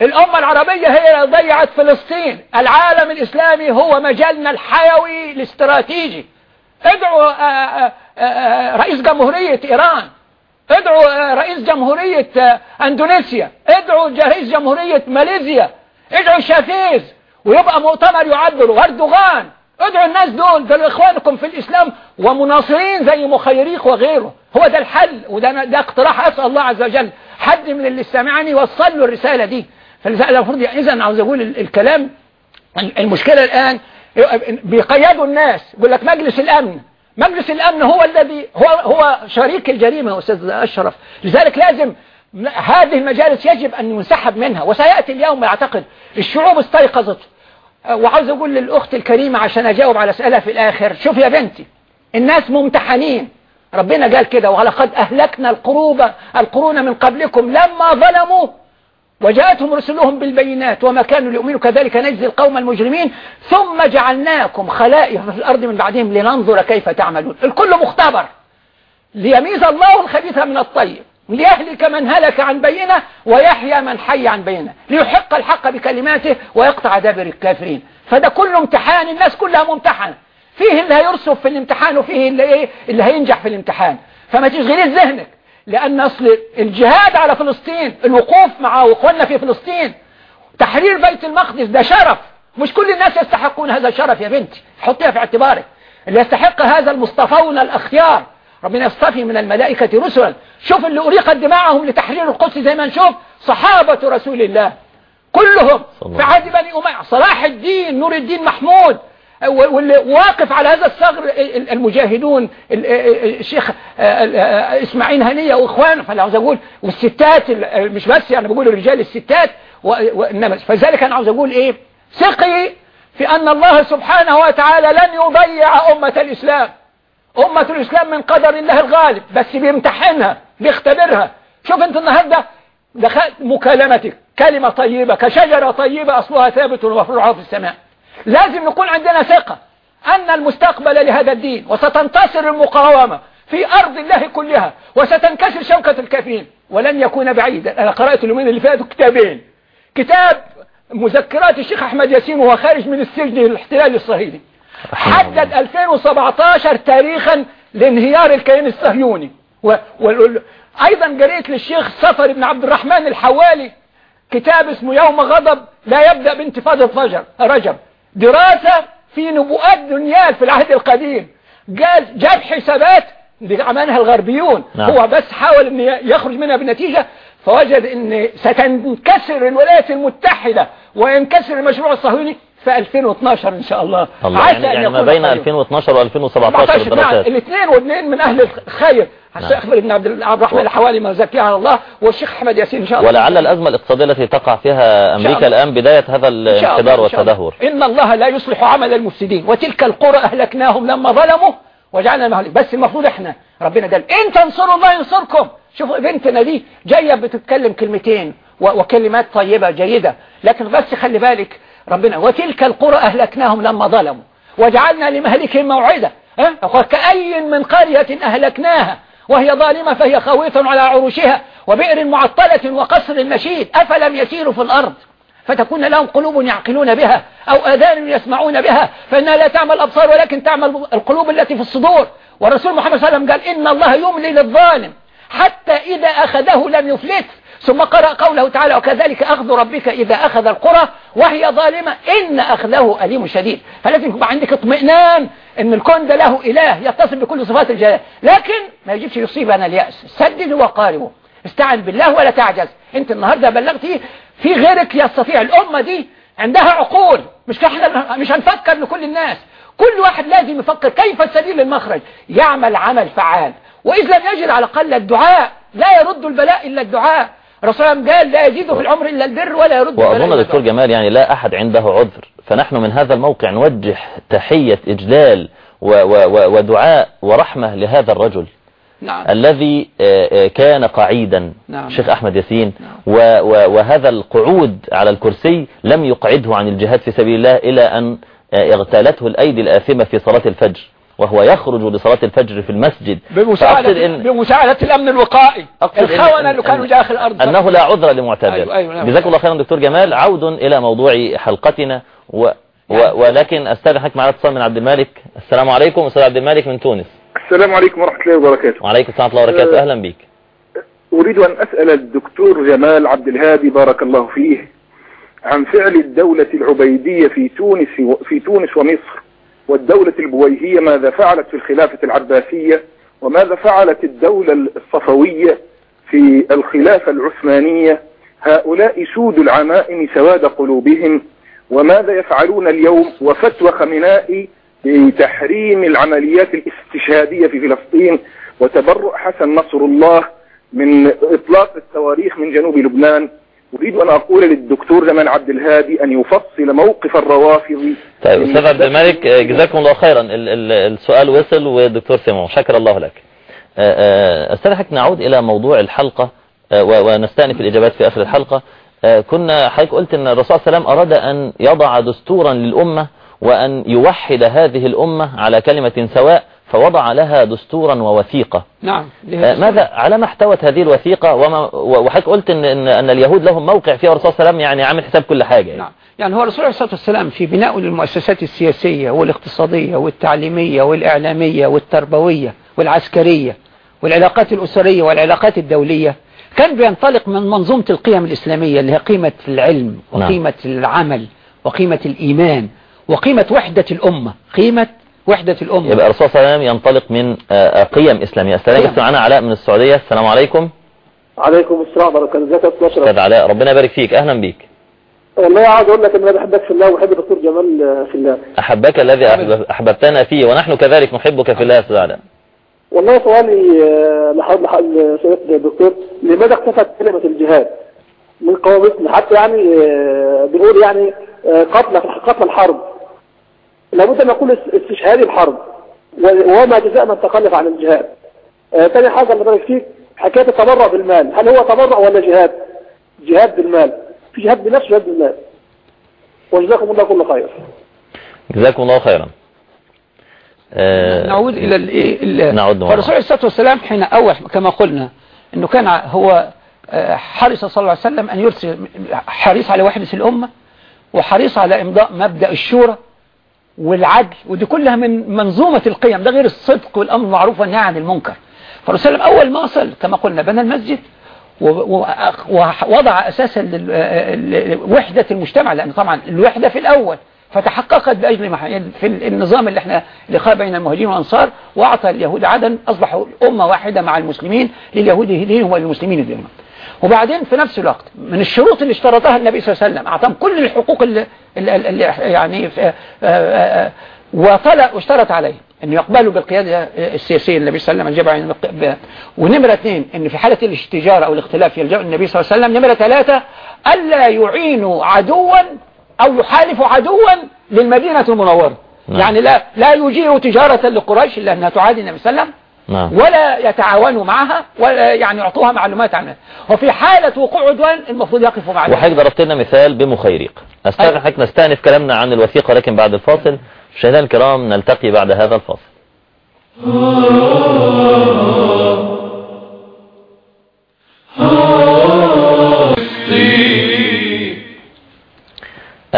الأمة العربية هي اللي ضيعت فلسطين. العالم الإسلامي هو مجالنا الحيوي الاستراتيجي. ادعوا آه، آه، آه، رئيس جمهورية إيران. ادعوا آه، رئيس جمهورية آه، اندونيسيا. ادعوا رئيس جمهورية ماليزيا. ادعوا شافيز. ويبقى مؤتمر يعبر وأردوغان. ادعوا الناس دول دول إخوانكم في الإسلام ومناصرين زي مخيريخ وغيره. هو ده الحل وده ده اقتراح أسأل الله عز وجل. حد من اللي سامعني يوصل له الرسالة دي. فالمفروض إذا عاوز أقول ال- الكلام المشكلة الآن بيقيدوا الناس. يقول لك مجلس الأمن. مجلس الأمن هو الذي هو هو شريك الجريمة أستاذ أشرف. لذلك لازم هذه المجالس يجب أن ينسحب منها. وسيأتي اليوم أعتقد الشعوب استيقظت. وعاوز أقول للأخت الكريمة عشان أجاوب على سؤالها في الآخر. شوف يا بنتي الناس ممتحنين. ربنا قال كده ولقد أهلكنا القروب القرون من قبلكم لما ظلموا وجاءتهم رسلهم بالبينات وما كانوا ليؤمنوا. كذلك نجزي القوم المجرمين. ثم جعلناكم خلائف في الأرض من بعدهم لننظر كيف تعملون. الكل مختبر. ليميز الله الخبيث من الطيب. ليهلك من هلك عن بينة ويحيى من حي عن بينة. ليحق الحق بكلماته ويقطع دابر الكافرين. فده كله امتحان. الناس كلها ممتحنة. فيه اللي هيرسب في الامتحان وفيه اللي, إيه؟ اللي هينجح في الامتحان. فما تشغليش ذهنك. لأن أصل الجهاد على فلسطين الوقوف مع إخواننا في فلسطين تحرير بيت المقدس ده شرف. مش كل الناس يستحقون هذا الشرف يا بنتي. حطيها في اعتبارك. اللي يستحق هذا المصطفون الأخيار ربنا يصطفي من الملائكة رسلا. شوف اللي أريقت دماءهم لتحرير القدس زي ما نشوف صحابة رسول الله. كلهم في عهد بني أمية صلاح الدين نور الدين محمود. واللي واقف على هذا الثغر المجاهدون الشيخ إسماعيل هنية وإخوانه فأنا عاوز أقول والستات مش بس يعني بقول الرجال الستات وإنما فذلك أنا عاوز أقول إيه؟ ثقي في أن الله سبحانه وتعالى لن يضيع أمة الإسلام. أمة الإسلام من قدر الله الغالب بس بيمتحنها بيختبرها. شوف أنت النهاردة دخلت مكالمتك كلمة طيبة كشجرة طيبة أصلها ثابت ومفروعها في السماء. لازم نكون عندنا ثقة أن المستقبل لهذا الدين وستنتصر المقاومة في أرض الله كلها وستنكسر شوكة الكافرين ولن يكون بعيدا أنا قرأت اليومين اللي فاتوا كتابين. كتاب مذكرات الشيخ أحمد ياسين وهو خارج من السجن الاحتلال الصهيوني. حدد 2017 تاريخا لانهيار الكيان الصهيوني. وأيضا قريت للشيخ صفر بن عبد الرحمن الحوالي كتاب اسمه يوم غضب لا يبدأ بانتفاضة فجر رجب. دراسة في نبوءات دنيال في العهد القديم. قال جاب حسابات دي عملها الغربيون. نعم. هو بس حاول إن يخرج منها بنتيجة فوجد إن ستنكسر الولايات المتحدة وينكسر المشروع الصهيوني في 2012 إن شاء الله. الله عسى يعني, يعني ما بين خير. 2012 و 2017 14 نعم الدراسات الاثنين واثنين من أهل الخير. الشيخ أحمد بن عبد الرحمن الحوالي ما زكيها على الله والشيخ أحمد ياسين إن شاء الله. ولعل الأزمة الاقتصادية التي تقع فيها أمريكا. الآن بداية هذا إن الانحدار إن. والتدهور. إن الله لا يصلح عمل المفسدين وتلك القرى أهلكناهم لما ظلموا وجعلنا مهلك بس المفروض إحنا ربنا قال إن تنصروا الله ينصركم. شوفوا بنتنا دي جاية بتتكلم كلمتين وكلمات طيبة جيدة. لكن بس خلي بالك ربنا وتلك القرى أهلكناهم لما ظلموا. وجعلنا لمهلكهم موعدا ها؟ وكأي من قرية أهلكناها. وهي ظالمة فهي خاوية على عروشها وبئر معطلة وقصر مشيد. أفلم يسيروا في الأرض؟ فتكون لهم قلوب يعقلون بها أو آذان يسمعون بها فإنها لا تعمل الأبصار ولكن تعمل القلوب التي في الصدور. والرسول محمد صلى الله عليه وسلم قال إن الله يملي للظالم حتى إذا أخذه لم يفلت ثم قرأ قوله تعالى وكذلك أخذ ربك إذا أخذ القرى وهي ظالمة. إن أخذه أليم شديد. فلازم يبقى عندك اطمئنان. إن الكون ده له إله يتصل بكل صفات الجلال. لكن ما يجيبش يصيبنا اليأس. سدد وقاربه. استعن بالله ولا تعجز. أنت النهاردة بلغتي في غيرك يستطيع الأمة دي عندها عقول. مش إحنا مش هنفكر لكل الناس. كل واحد لازم يفكر كيف السبيل للمخرج. يعمل عمل فعال. وإذ لم يجد على الأقل الدعاء لا يرد البلاء إلا الدعاء. الرسول قال لا يزيد في العمر إلا البر ولا يرد وأظن دكتور. جمال يعني لا أحد عنده عذر فنحن من هذا الموقع نوجه تحية إجلال و و و ودعاء ورحمة لهذا الرجل نعم الذي آه، آه، كان قعيدا نعم. شيخ أحمد ياسين نعم. وهذا القعود على الكرسي لم يقعده عن الجهاد في سبيل الله إلى أن آه، اغتالته الأيدي الآثمة في صلاة الفجر وهو يخرج لصلاة الفجر في المسجد. بمساعدة, إن بمساعدة الأمن الوقائي. الخونة اللي كانوا داخل الأرض. أنه لا عذر لمعتذر أيوة، أيوة، نعم. جزاك الله خيرا دكتور جمال. عود إلى موضوع حلقتنا و و ولكن أستاذن حضرتك معنا اتصال من عبد الملك. السلام عليكم أستاذ عبد الملك من تونس. السلام عليكم ورحمة الله وبركاته. وعليكم السلام ورحمة الله وبركاته. أهلا بك. أريد أن أسأل الدكتور جمال عبد الهادي بارك الله فيه عن فعل الدولة العبيدية في تونس في تونس ومصر. والدولة البويهية ماذا فعلت في الخلافة العباسية وماذا فعلت الدولة الصفوية في الخلافة العثمانية؟ هؤلاء سود العمائم سواد قلوبهم. وماذا يفعلون اليوم؟ وفتوى خمينائي بتحريم العمليات الاستشهادية في فلسطين وتبرؤ حسن نصر الله من إطلاق الصواريخ من جنوب لبنان. أريد أن أقول للدكتور جمال عبد الهادي أن يفصل موقف الروافض طيب أستاذ عبد الملك جزاكم الله خيرا. ال- ال- السؤال وصل والدكتور سمعه شكر الله لك. آه، آه، أستاذ نعود إلى موضوع الحلقة و- ونستأنف الإجابات في آخر الحلقة. كنا حضرتك قلت أن الرسول صلى الله عليه وسلم أراد أن يضع دستورا للأمة وأن يوحد هذه الأمة على كلمة سواء فوضع لها دستورا ووثيقة. نعم آه، ماذا؟ على ما احتوت هذه الوثيقة؟ وما وحضرتك قلت ان ان أن اليهود لهم موقع فيها الرسول صلى الله عليه وسلم يعني عامل حساب كل حاجة يعني. نعم. يعني هو الرسول عليه الصلاة والسلام في بناء للمؤسسات السياسية والاقتصادية والتعليمية والإعلامية والتربوية والعسكرية والعلاقات الأسرية والعلاقات الدولية كان بينطلق من منظومة القيم الإسلامية اللي هي قيمة العلم نعم. وقيمة العمل وقيمة الإيمان وقيمة وحدة الأمة قيمة وحدة الأمة. يبقى الرسول صلى الله عليه وسلم ينطلق من آه، آه، قيم إسلامية. السلام. بس معنا علاء من السعودية. السلام عليكم. عليكم السلام ورحمة الله أستاذ أستاذ علاء ربنا يبارك فيك. أهلا بيك. والله عاوز أقول لك إن أنا بحبك في الله وبحب الدكتور جمال آه، في الله. أحبك الذي أحبب- أحببتنا فيه ونحن كذلك نحبك في الله يا أستاذ علاء. والله سؤالي آه، لحد لحد سيادة الدكتور لماذا اختفت كلمة الجهاد من قوامتنا حتى يعني بنقول يعني قتل قتل الحرب. لابد أن نقول است- استشهاد الحرب وما جزاء من تخلف عن الجهاد. آه، تاني حاجة الله يبارك فيك حكاية التبرع بالمال. هل هو تبرع ولا جهاد؟ جهاد بالمال. في جهاد بنفس جهاد بالمال. وجزاكم الله كل خير. جزاكم الله خيرا. آه، نعود إلى الإيه ال- نعود مرة. فالرسول عليه الصلاة والسلام حين أول كما قلنا أنه كان هو آه، حرص صلى الله عليه وسلم أن يرسل حريص على وحدة الأمة وحريص على إمضاء مبدأ الشورى. والعدل ودي كلها من منظومة القيم ده غير الصدق والأمر بالمعروف والنهي عن المنكر. فالرسول أول ما وصل كما قلنا بنى المسجد ووضع أساسا لل- آه، ل- وحدة المجتمع لأن طبعا الوحدة في الأول فتحققت بأجل في النظام اللي إحنا لقاء بين المهاجرين والأنصار وأعطى اليهود عدن أصبحوا أمة واحدة مع المسلمين لليهود دينهم وللمسلمين دينهم وبعدين في نفس الوقت من الشروط اللي اشترطها النبي صلى الله عليه وسلم أعطاهم كل الحقوق اللي, اللي, يعني آه، آه، آه، وطلع واشترط عليه أن يقبلوا بالقيادة السياسية النبي صلى الله عليه وسلم ونمرة اثنين أن في حالة الاشتجار أو الاختلاف يلجأ النبي صلى الله عليه وسلم نمرة ثلاثة ألا يعينوا عدوا أو يحالفوا عدوا للمدينة المنورة نعم. يعني لا لا يجيروا تجارة لقريش لأنها تعادي النبي صلى الله عليه وسلم نعم. ولا يتعاونوا معها ولا يعني يعطوها معلومات عنها. وفي حالة وقوع عدوان المفروض يقفوا مع وحضرتك ضربت لنا مثال بمخيريق. استاذن أيوة. حضرتك نستأنف كلامنا عن الوثيقة لكن بعد الفاصل مشاهدينا الكرام نلتقي بعد هذا الفاصل.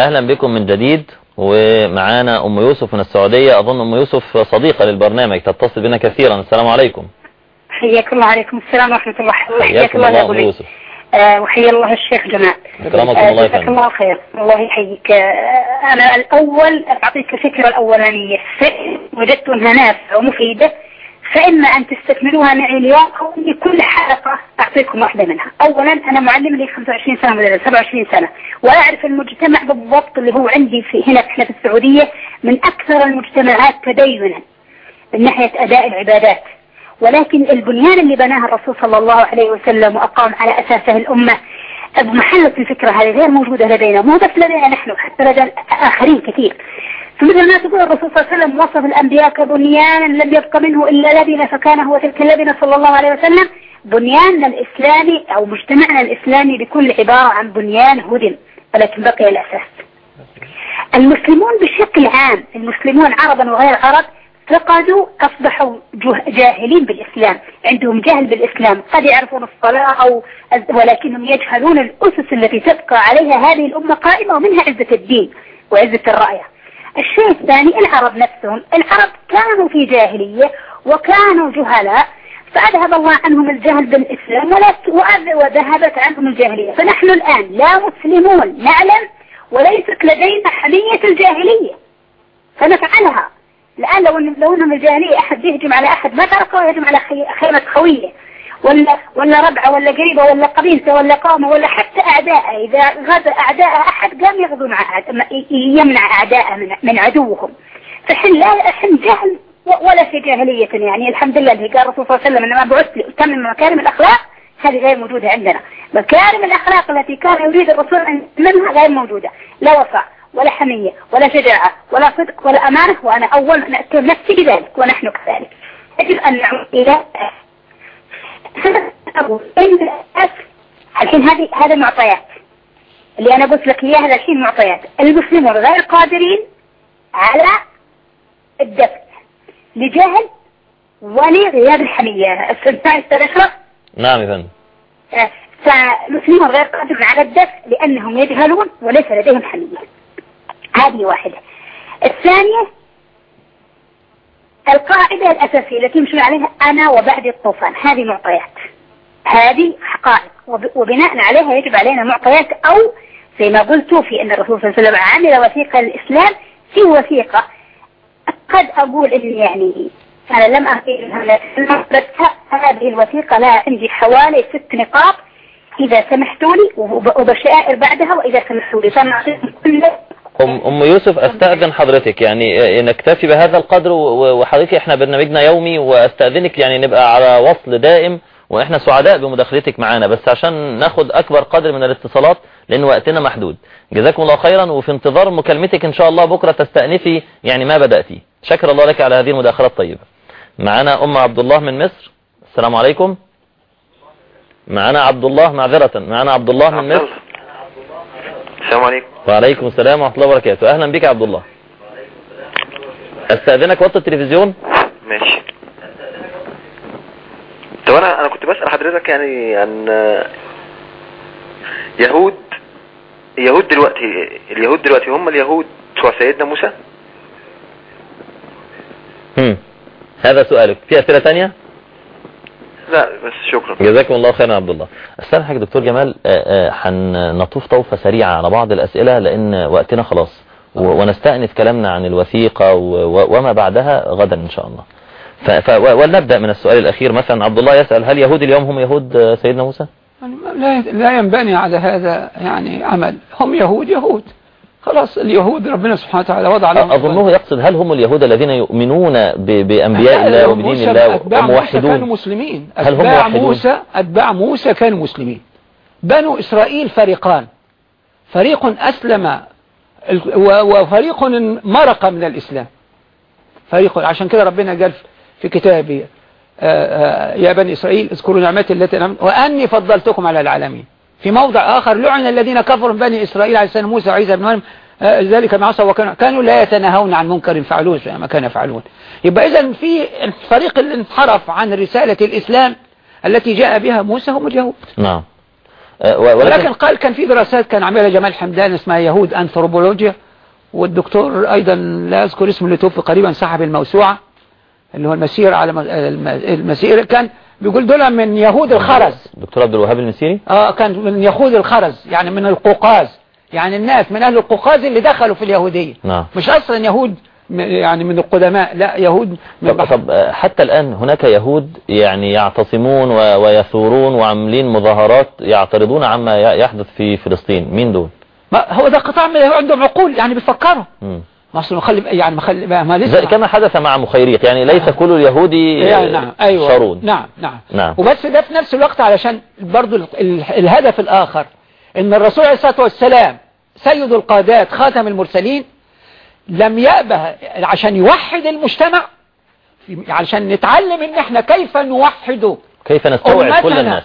أهلا بكم من جديد ومعانا أم يوسف من السعودية. أظن أم يوسف صديقة للبرنامج تتصل بنا كثيرا. السلام عليكم. حياك الله عليكم السلام ورحمة الله. حياك الله يا أم يوسف. آه وحيا الله الشيخ جمال. أكرمكم آه، الله يا جزاك فندم. الله خير. الله يحييك. آه أنا الأول أعطيك الفكرة الأولانية. فإن وجدت أنها نافعة ومفيدة. فإما أن تستكملوها معي اليوم أو لكل حلقة أعطيكم واحدة منها. أولا أنا معلم لي 25 سنة بدل 27 سنة. وأعرف المجتمع بالضبط اللي هو عندي في هنا إحنا في السعودية من أكثر المجتمعات تدينا من ناحية أداء العبادات. ولكن البنيان اللي بناها الرسول صلى الله عليه وسلم وأقام على أساسه الأمة محلة الفكرة هذه غير موجودة لدينا مو بس لدينا نحن حتى لدى آخرين كثير. فمثل ما تقول الرسول صلى الله عليه وسلم وصف الأنبياء كبنيانا لم يبق منه إلا لبنة فكان هو تلك اللبنة صلى الله عليه وسلم. بنياننا الإسلامي أو مجتمعنا الإسلامي بكل عبارة عن بنيان هدم ولكن بقي الأساس المسلمون بشكل عام المسلمون عربا وغير عرب فقدوا أصبحوا جاهلين بالإسلام. عندهم جهل بالإسلام قد يعرفون الصلاة أو ولكنهم يجهلون الأسس التي تبقى عليها هذه الأمة قائمة ومنها عزة الدين وعزة الرأية الشيء الثاني العرب نفسهم العرب كانوا في جاهلية وكانوا جهلاء فأذهب الله عنهم الجهل بالإسلام وذهبت عنهم الجاهلية. فنحن الآن لا مسلمون نعلم وليست لدينا حمية الجاهلية. فنفعلها. الآن لو لو إنهم الجاهلية أحد يهجم على أحد ما تركه يهجم على خي- خيمة خويه ولا ولا ربعه ولا قريبة ولا قبيلته ولا قومة ولا حتى اعدائه إذا غزا أعداء أحد قام يغزو مع يمنع اعدائه من, من عدوهم. فحن لا حن جهل ولا في جاهلية يعني. الحمد لله اللي قال الرسول صلى الله عليه وسلم إنما بعثت لأتمم مكارم الأخلاق هذه غير موجودة عندنا. مكارم الأخلاق التي كان يريد الرسول أن يتممها غير موجودة. لا وفاء ولا حمية ولا شجاعة ولا صدق ولا أمانة وأنا أول من نفسي بذلك ونحن كذلك. يجب أن نعود الأسف الحين هذه هذا معطيات اللي أنا قلت لك إياها الحين معطيات. المسلمون غير قادرين على الدفع. لجهل ولغياب الحمية. الثاني أشرف نعم يا فندم آه، فالمسلمون غير قادرون على الدفع لأنهم يجهلون وليس لديهم حمية. هذه واحدة. الثانية القاعدة الأساسية التي يمشون عليها أنا وبعد الطوفان هذه معطيات. هذه حقائق. وب- وبناء عليها يجب علينا معطيات أو زي ما قلت في أن الرسول صلى الله عليه وسلم عمل وثيقة للإسلام في وثيقة. قد أقول إني يعني أنا لم أقيمها هذه الوثيقة لها عندي حوالي ست نقاط. إذا سمحتوا لي وب- وبشائر بعدها وإذا سمحتوا لي فأنا أعطيكم كل أم, أم يوسف أستأذن حضرتك يعني آه، نكتفي بهذا القدر وحضرتك إحنا برنامجنا يومي وأستأذنك يعني نبقى على وصل دائم وإحنا سعداء بمداخلتك معانا بس عشان ناخد أكبر قدر من الاتصالات لأن وقتنا محدود. جزاكم الله خيرا وفي انتظار مكالمتك إن شاء الله بكرة تستأنفي يعني ما بدأتي. شكر الله لك على هذه المداخلة الطيبة. معنا أم عبد الله من مصر. السلام عليكم. معنا عبد الله معذرة. معنا عبد الله من مصر. السلام عليكم. وعليكم السلام ورحمة الله وبركاته. أهلا بك يا عبد الله. أستأذنك وطي التلفزيون؟ ماشي. طب أنا أنا كنت بسأل حضرتك يعني عن يهود يهود دلوقتي اليهود دلوقتي هم اليهود بتوع سيدنا موسى؟ هم. هذا سؤالك. في أسئلة تانية لا بس شكرا. جزاكم الله خيرا يا عبد الله. حاجة دكتور جمال آه، آه، هنطوف طوفة سريعة على بعض الأسئلة لأن وقتنا خلاص. و- ونستأنف كلامنا عن الوثيقة وما بعدها غدا إن شاء الله. ولنبدأ من السؤال الأخير. مثلا عبد الله يسأل هل يهود اليوم هم يهود آه، سيدنا موسى؟ يعني لا لا ينبني على هذا يعني عمل. هم يهود يهود. خلاص اليهود ربنا سبحانه وتعالى وضع لهم أظنه يقصد هل هم اليهود الذين يؤمنون. بأنبياء الله وبدين الله موسى كانوا وموحدون مسلمين. هل هم أتباع موحدون؟ موسى أتباع موسى كانوا مسلمين. بنو إسرائيل فريقان. فريق أسلم وفريق مرق من الإسلام. فريق عشان كده ربنا قال في كتابه آه، آه، يا بني إسرائيل اذكروا نعمتي التي أنعمت وأني فضلتكم على العالمين. في موضع آخر لعن الذين كفروا من بني إسرائيل على لسان موسى وعيسى بن مريم آه، ذلك ما عصوا وكانوا كانوا لا يتناهون عن منكر فعلوه ما كانوا يفعلون. يبقى إذا في الفريق اللي انحرف عن رسالة الإسلام التي جاء بها موسى هم اليهود. نعم. آه، ولكن ولكن قال كان في دراسات كان عاملها جمال حمدان اسمها يهود أنثروبولوجيا والدكتور أيضا لا أذكر اسمه اللي توفي قريبا صاحب الموسوعة اللي هو المسير على الم- المسير كان بيقول دول من يهود الخرز. دكتور عبد الوهاب المسيري؟ آه كان من يهود الخرز يعني من القوقاز. يعني الناس من أهل القوقاز اللي دخلوا في اليهودية. نعم. مش أصلا يهود يعني من القدماء لا يهود من طب, طب حتى الآن هناك يهود يعني يعتصمون ويثورون وعاملين مظاهرات يعترضون عما يحدث في فلسطين. مين دول؟ ما هو ده قطاع من عندهم عقول يعني بيفكروا. ما أصل مخلي يعني مخلي ما لسه كما حدث مع مخيريق يعني ليس كل اليهود يعني نعم. أيوه. شارون نعم نعم. نعم. وبس ده في نفس الوقت علشان برضو ال- ال- الهدف الآخر إن الرسول عليه الصلاة والسلام سيد القادات خاتم المرسلين لم يأبه عشان يوحد المجتمع علشان نتعلم إن إحنا كيف نوحد كيف نستوعب كل الناس.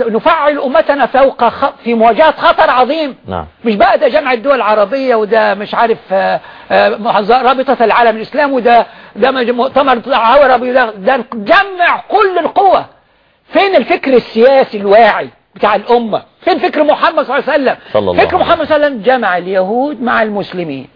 نفعل أمتنا فوق خ... في مواجهة خطر عظيم. نعم. مش بقى ده جمع الدول العربية وده مش عارف آه، آه، رابطة العالم الإسلامي وده ده مؤتمر عربي ده, ده نجمع كل القوى. فين الفكر السياسي الواعي بتاع الأمة؟ فين فكر محمد صلى الله عليه وسلم؟ صلى الله فكر محمد صلى الله عليه وسلم جمع اليهود مع المسلمين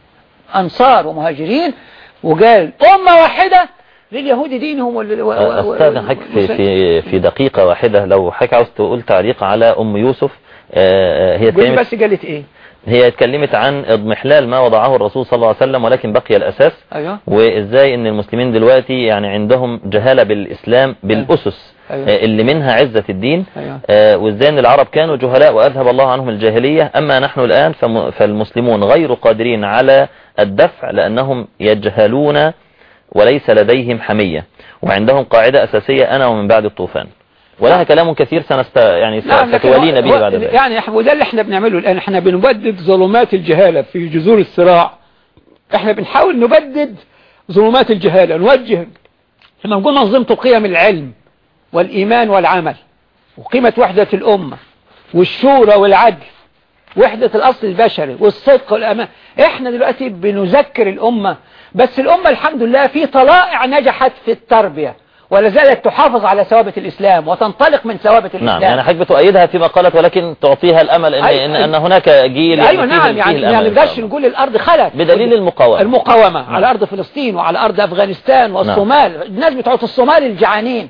أنصار ومهاجرين وقال أمة واحدة لليهود دينهم. و... استاذن حضرتك في في في دقيقة واحدة لو حضرتك عاوز تقول تعليق على أم يوسف آه، آه، هي قولي اتكلمت بس قالت إيه هي اتكلمت عن اضمحلال ما وضعه الرسول صلى الله عليه وسلم ولكن بقي الأساس أيوه وإزاي إن المسلمين دلوقتي يعني عندهم جهالة بالإسلام بالأسس أيوة. آه، اللي منها عزة الدين أيوة. آه، وإزاي إن العرب كانوا جهلاء وأذهب الله عنهم الجاهلية أما نحن الآن فم- فالمسلمون غير قادرين على الدفع لأنهم يجهلون وليس لديهم حمية. وعندهم قاعدة أساسية أنا ومن بعد الطوفان. ولها كلام كثير سنست يعني نعم، ستولينا به بعد ذلك. يعني وده اللي إحنا بنعمله الآن. إحنا بنبدد ظلمات الجهالة في جذور الصراع. إحنا بنحاول نبدد ظلمات الجهالة نوجه. لما نقول منظمة قيم العلم والإيمان والعمل. وقيمة وحدة الأمة والشورى والعدل. وحدة الأصل البشري والصدق والأمان. إحنا دلوقتي بنذكر الأمة بس الأمة الحمد لله في طلائع نجحت في التربية ولا زالت تحافظ على ثوابت الإسلام وتنطلق من ثوابت الإسلام. نعم يعني حضرتك بتؤيدها فيما قالت ولكن تعطيها الأمل ان, أي- إن, إن هناك جيل أيوه فيه- نعم يعني الأمل يعني ما نقدرش. نقول الأرض خلت. بدليل المقاومة. المقاومة على أرض فلسطين وعلى أرض أفغانستان والصومال الناس بتوع الصومال الجعانين.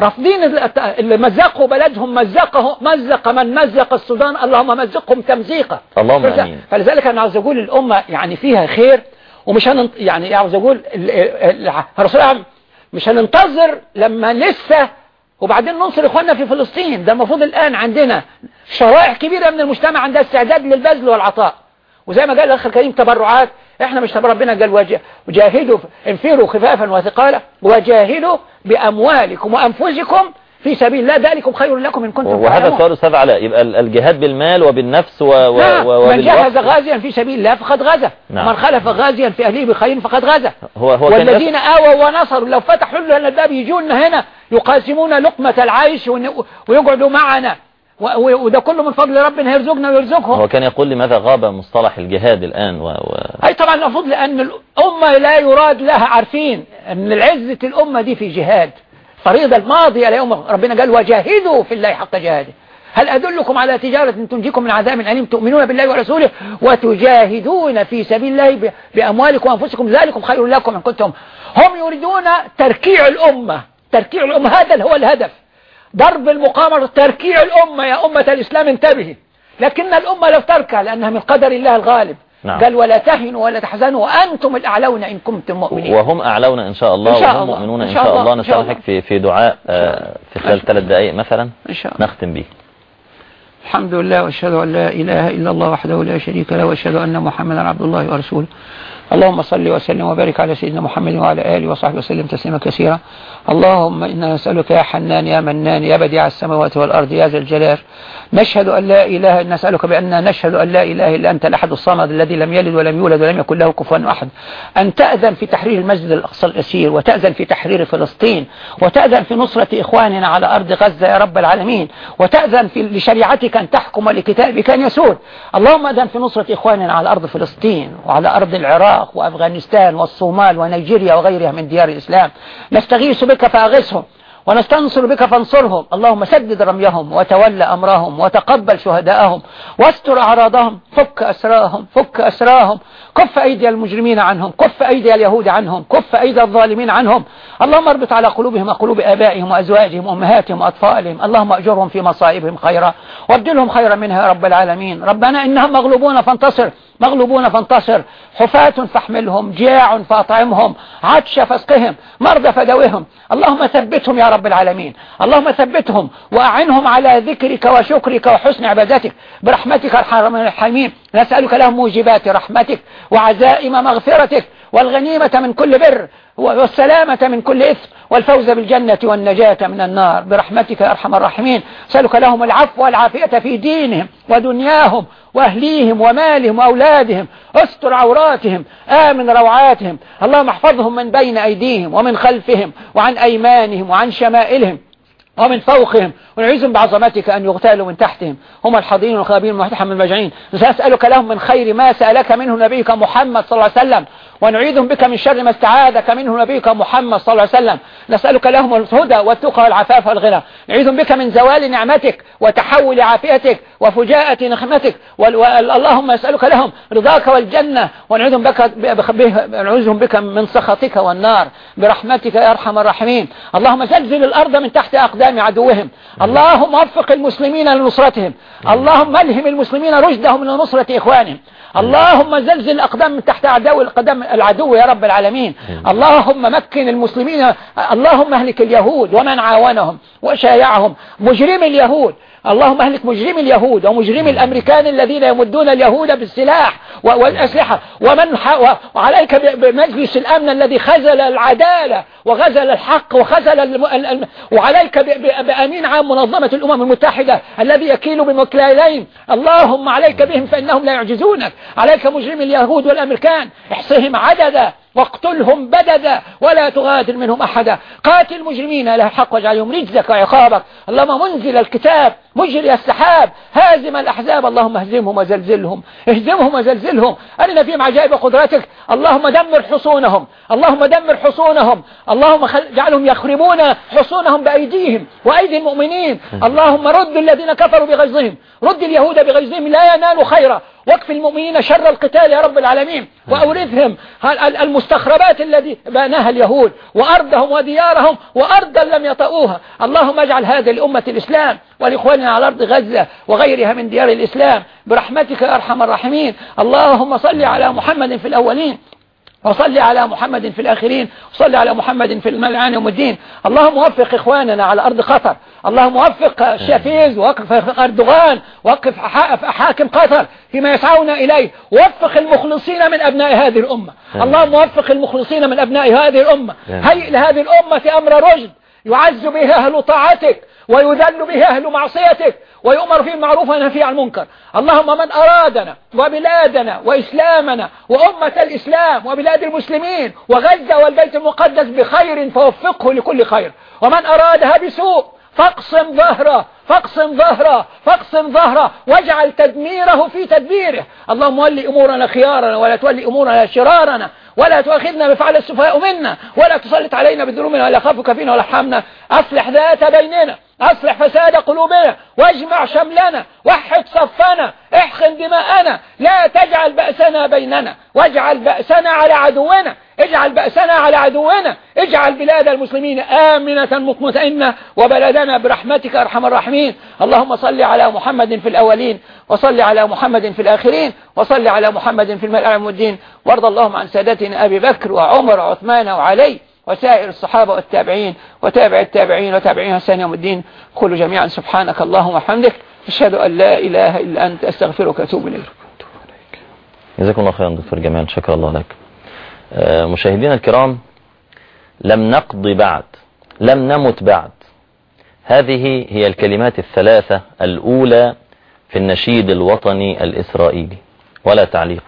رافضين ال- اللي مزقوا بلدهم مزقه مزق من مزق السودان. اللهم مزقهم تمزيقا. اللهم آمين. فلذلك أنا عاوز أقول الأمة يعني فيها خير ومش هننط... يعني عاوز أقول؟ ال- ال- ال- الرسول عم- مش هننتظر لما لسه وبعدين ننصر إخواننا في فلسطين. ده المفروض الآن عندنا شرائح كبيرة من المجتمع عندها استعداد للبذل والعطاء. وزي ما قال الأخ الكريم تبرعات إحنا مش ربنا قال وجا- وجاهدوا انفروا خفافا وثقالا. وجاهدوا بأموالكم وأنفسكم في سبيل الله ذلكم خير لكم إن كنتم وهذا. سؤال أستاذ علاء يبقى ال- الجهاد بالمال وبالنفس و... و... نعم و... من جهز غازيا في سبيل الله فقد غزا. نعم. ومن خلف غازيا في أهله بخير فقد غزا. هو هو كان والذين آووا ونصروا لو فتحوا لنا الباب يجونا هنا يقاسمون لقمة العيش ون- ويقعدوا معنا. وده كله من فضل ربنا يرزقنا ويرزقهم. هو كان يقول لماذا غاب مصطلح الجهاد الآن؟ و... و... أي طبعا المفروض لأن الأمة لا يراد لها عارفين أن العزة الأمة دي في جهاد. فريضة الماضية ليوم ربنا قال وجاهدوا في الله حق جهاده. هل أدلكم على تجارة تنجيكم من عذاب أليم تؤمنون بالله ورسوله وتجاهدون في سبيل الله بأموالكم وأنفسكم ذلكم خير لكم إن كنتم هم يريدون تركيع الأمة. تركيع الأمة هذا هو الهدف. ضرب المقامرة تركيع الأمة يا أمة الإسلام انتبهي لكن الأمة لو تركع لأنها من قدر الله الغالب. نعم. قال ولا تهنوا ولا تحزنوا وأنتم الأعلون إن كنتم مؤمنين. وهم أعلون إن شاء الله إن شاء وهم الله. مؤمنون إن شاء الله. الله. نستمحك في في دعاء في خلال ثلاث دقائق مثلا. إن شاء الله. نختم به. الحمد لله وأشهد أن لا إله إلا الله وحده لا شريك له وأشهد أن محمدا عبد الله ورسوله. اللهم صل وسلم وبارك على سيدنا محمد وعلى آله وصحبه وسلم تسليما كثيرا. اللهم إنا نسألك يا حنان يا منان يا بديع السماوات والأرض يا ذا الجلال. نشهد أن لا إله نسألك بأن نشهد أن لا إله إلا أنت الأحد الصمد الذي لم يلد ولم يولد ولم يكن له كفوا أحد. أن تأذن في تحرير المسجد الأقصى الأسير وتأذن في تحرير فلسطين وتأذن في نصرة إخواننا على أرض غزة يا رب العالمين وتأذن في لشريعتك أن تحكم ولكتابك أن يسود. اللهم أذن في نصرة إخواننا على أرض فلسطين وعلى أرض العراق. وأفغانستان والصومال ونيجيريا وغيرها من ديار الإسلام. نستغيث بك فأغثهم ونستنصر بك فانصرهم. اللهم سدد رميهم وتولى أمرهم وتقبل شهداءهم واستر أعراضهم. فك أسراهم فك أسراهم. كف أيدي المجرمين عنهم كف أيدي اليهود عنهم كف أيدي الظالمين عنهم. اللهم اربط على قلوبهم وقلوب آبائهم وأزواجهم وأمهاتهم وأطفالهم. اللهم أجرهم في مصائبهم خيرا. وابدلهم خيرا منها يا رب العالمين. ربنا إنهم مغلوبون فانتصر. مغلوبون فانتصر. حفاة فاحملهم جياع فاطعمهم عطش فاسقهم مرضى فدوهم. اللهم ثبتهم يا رب العالمين. اللهم ثبتهم وأعنهم على ذكرك وشكرك وحسن عبادتك. برحمتك الرحمن الرحيم نسألك لهم موجبات رحمتك وعزائم مغفرتك. والغنيمة من كل بر والسلامة من كل إثم والفوز بالجنة والنجاة من النار. برحمتك يا أرحم الراحمين. سألك لهم العفو والعافية في دينهم ودنياهم وأهليهم ومالهم وأولادهم. استر عوراتهم آمن روعاتهم. اللهم احفظهم من بين أيديهم ومن خلفهم وعن أيمانهم وعن شمائلهم. ومن فوقهم ونعوذهم بعظمتك أن يغتالوا من تحتهم. هم الحاضرين والخابرين والمحتحم المجعين نسألك لهم من خير ما سألك منه نبيك محمد صلى الله عليه وسلم ونعيذهم بك من شر ما استعاذك منه نبيك محمد صلى الله عليه وسلم. نسألك لهم الهدى والتقى والعفاف والغنى. نعيذهم بك من زوال نعمتك وتحول عافيتك وفجاءة نخمتك. اللهم نسألك لهم رضاك والجنة ونعوذهم بك ب... نعوذهم بك من سخطك والنار. برحمتك يا أرحم الراحمين. اللهم زلزل الأرض من تحت أقدام أقدام عدوهم. اللهم وفق المسلمين لنصرتهم. اللهم ألهم المسلمين رشدهم لنصرة إخوانهم. اللهم زلزل الأقدام من تحت أعداء القدم العدو يا رب العالمين. اللهم مكن المسلمين. اللهم أهلك اليهود ومن عاونهم وشايعهم. مجرم اليهود. اللهم أهلك مجرمي اليهود ومجرمي الأمريكان الذين يمدون اليهود بالسلاح والأسلحة ومن وعليك بمجلس الأمن الذي خزل العدالة وغزل الحق وخزل الم... ال- ال- وعليك. بأمين عام منظمة الأمم المتحدة الذي يكيل بمكيالين اللهم عليك بهم فإنهم لا يعجزونك. عليك مجرمي اليهود والأمريكان. احصهم عددا. واقتلهم بددا ولا تغادر منهم أحدا. قاتل المجرمين له حق واجعلهم رجزك وعقابك. اللهم منزل الكتاب مجري السحاب هازم الأحزاب. اللهم اهزمهم وزلزلهم. اهزمهم وزلزلهم. أرنا فيهم عجائب قدرتك. اللهم دمر حصونهم. اللهم دمر حصونهم. اللهم خل... اجعلهم يخربون حصونهم بأيديهم وأيدي المؤمنين. اللهم رد الذين كفروا بغيظهم رد اليهود بغيظهم لا ينالوا خيرا. واكف المؤمنين شر القتال يا رب العالمين وأورثهم ال- ال- المستخربات الذي بناها اليهود وأرضهم وديارهم وأرضا لم يطئوها. اللهم اجعل هذا لأمة الإسلام ولإخواننا على أرض غزة وغيرها من ديار الإسلام برحمتك يا أرحم الراحمين. اللهم صل على محمد في الأولين وصل على محمد في الآخرين وصل على محمد في الملعان يوم الدين. اللهم وفق إخواننا على أرض قطر اللهم وفق شافيز ووفق أردوغان ووقف أح- حاكم قطر فيما يسعون إليه. وفق المخلصين من أبناء هذه الأمة. اللهم وفق المخلصين من أبناء هذه الأمة. هيئ لهذه الأمة أمر رشد. يعز به أهل طاعتك ويذل به أهل معصيتك ويؤمر فيه المعروف وينهى عن المنكر. اللهم من أرادنا وبلادنا وإسلامنا وأمة الإسلام وبلاد المسلمين وغزة والبيت المقدس بخير فوفقه لكل خير. ومن أرادها بسوء فاقسم ظهره فاقسم ظهره فاقسم ظهره واجعل تدميره في تدبيره. اللهم ولي أمورنا خيارنا ولا تولي أمورنا شرارنا ولا تؤاخذنا بفعل السفهاء منا ولا تسلط علينا بذنوبنا ولا خافك فينا ولا حمنا أصلح ذات بيننا أصلح فساد قلوبنا واجمع شملنا وحد صفنا احقن دماءنا. لا تجعل بأسنا بيننا واجعل بأسنا على عدونا. اجعل بأسنا على عدونا. اجعل بلاد المسلمين آمنة مطمئنة وبلدنا برحمتك أرحم الراحمين. اللهم صل على محمد في الأولين وصل على محمد في الآخرين وصل على محمد في الملأ الدين. وارض اللهم عن سادتنا أبي بكر وعمر وعثمان وعلي وسائر الصحابة والتابعين وتابع التابعين وتابعين حسان يوم الدين. قولوا جميعا سبحانك اللهم وحمدك أشهد أن لا إله إلا أنت. أستغفرك وأتوب إليك. جزاكم الله خيرا دكتور جمال شكر الله لك. مشاهدينا الكرام لم نقض بعد لم نمت بعد. هذه هي الكلمات الثلاثة الأولى في النشيد الوطني الإسرائيلي. ولا تعليق.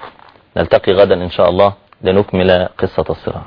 نلتقي غدا إن شاء الله لنكمل قصة الصراع.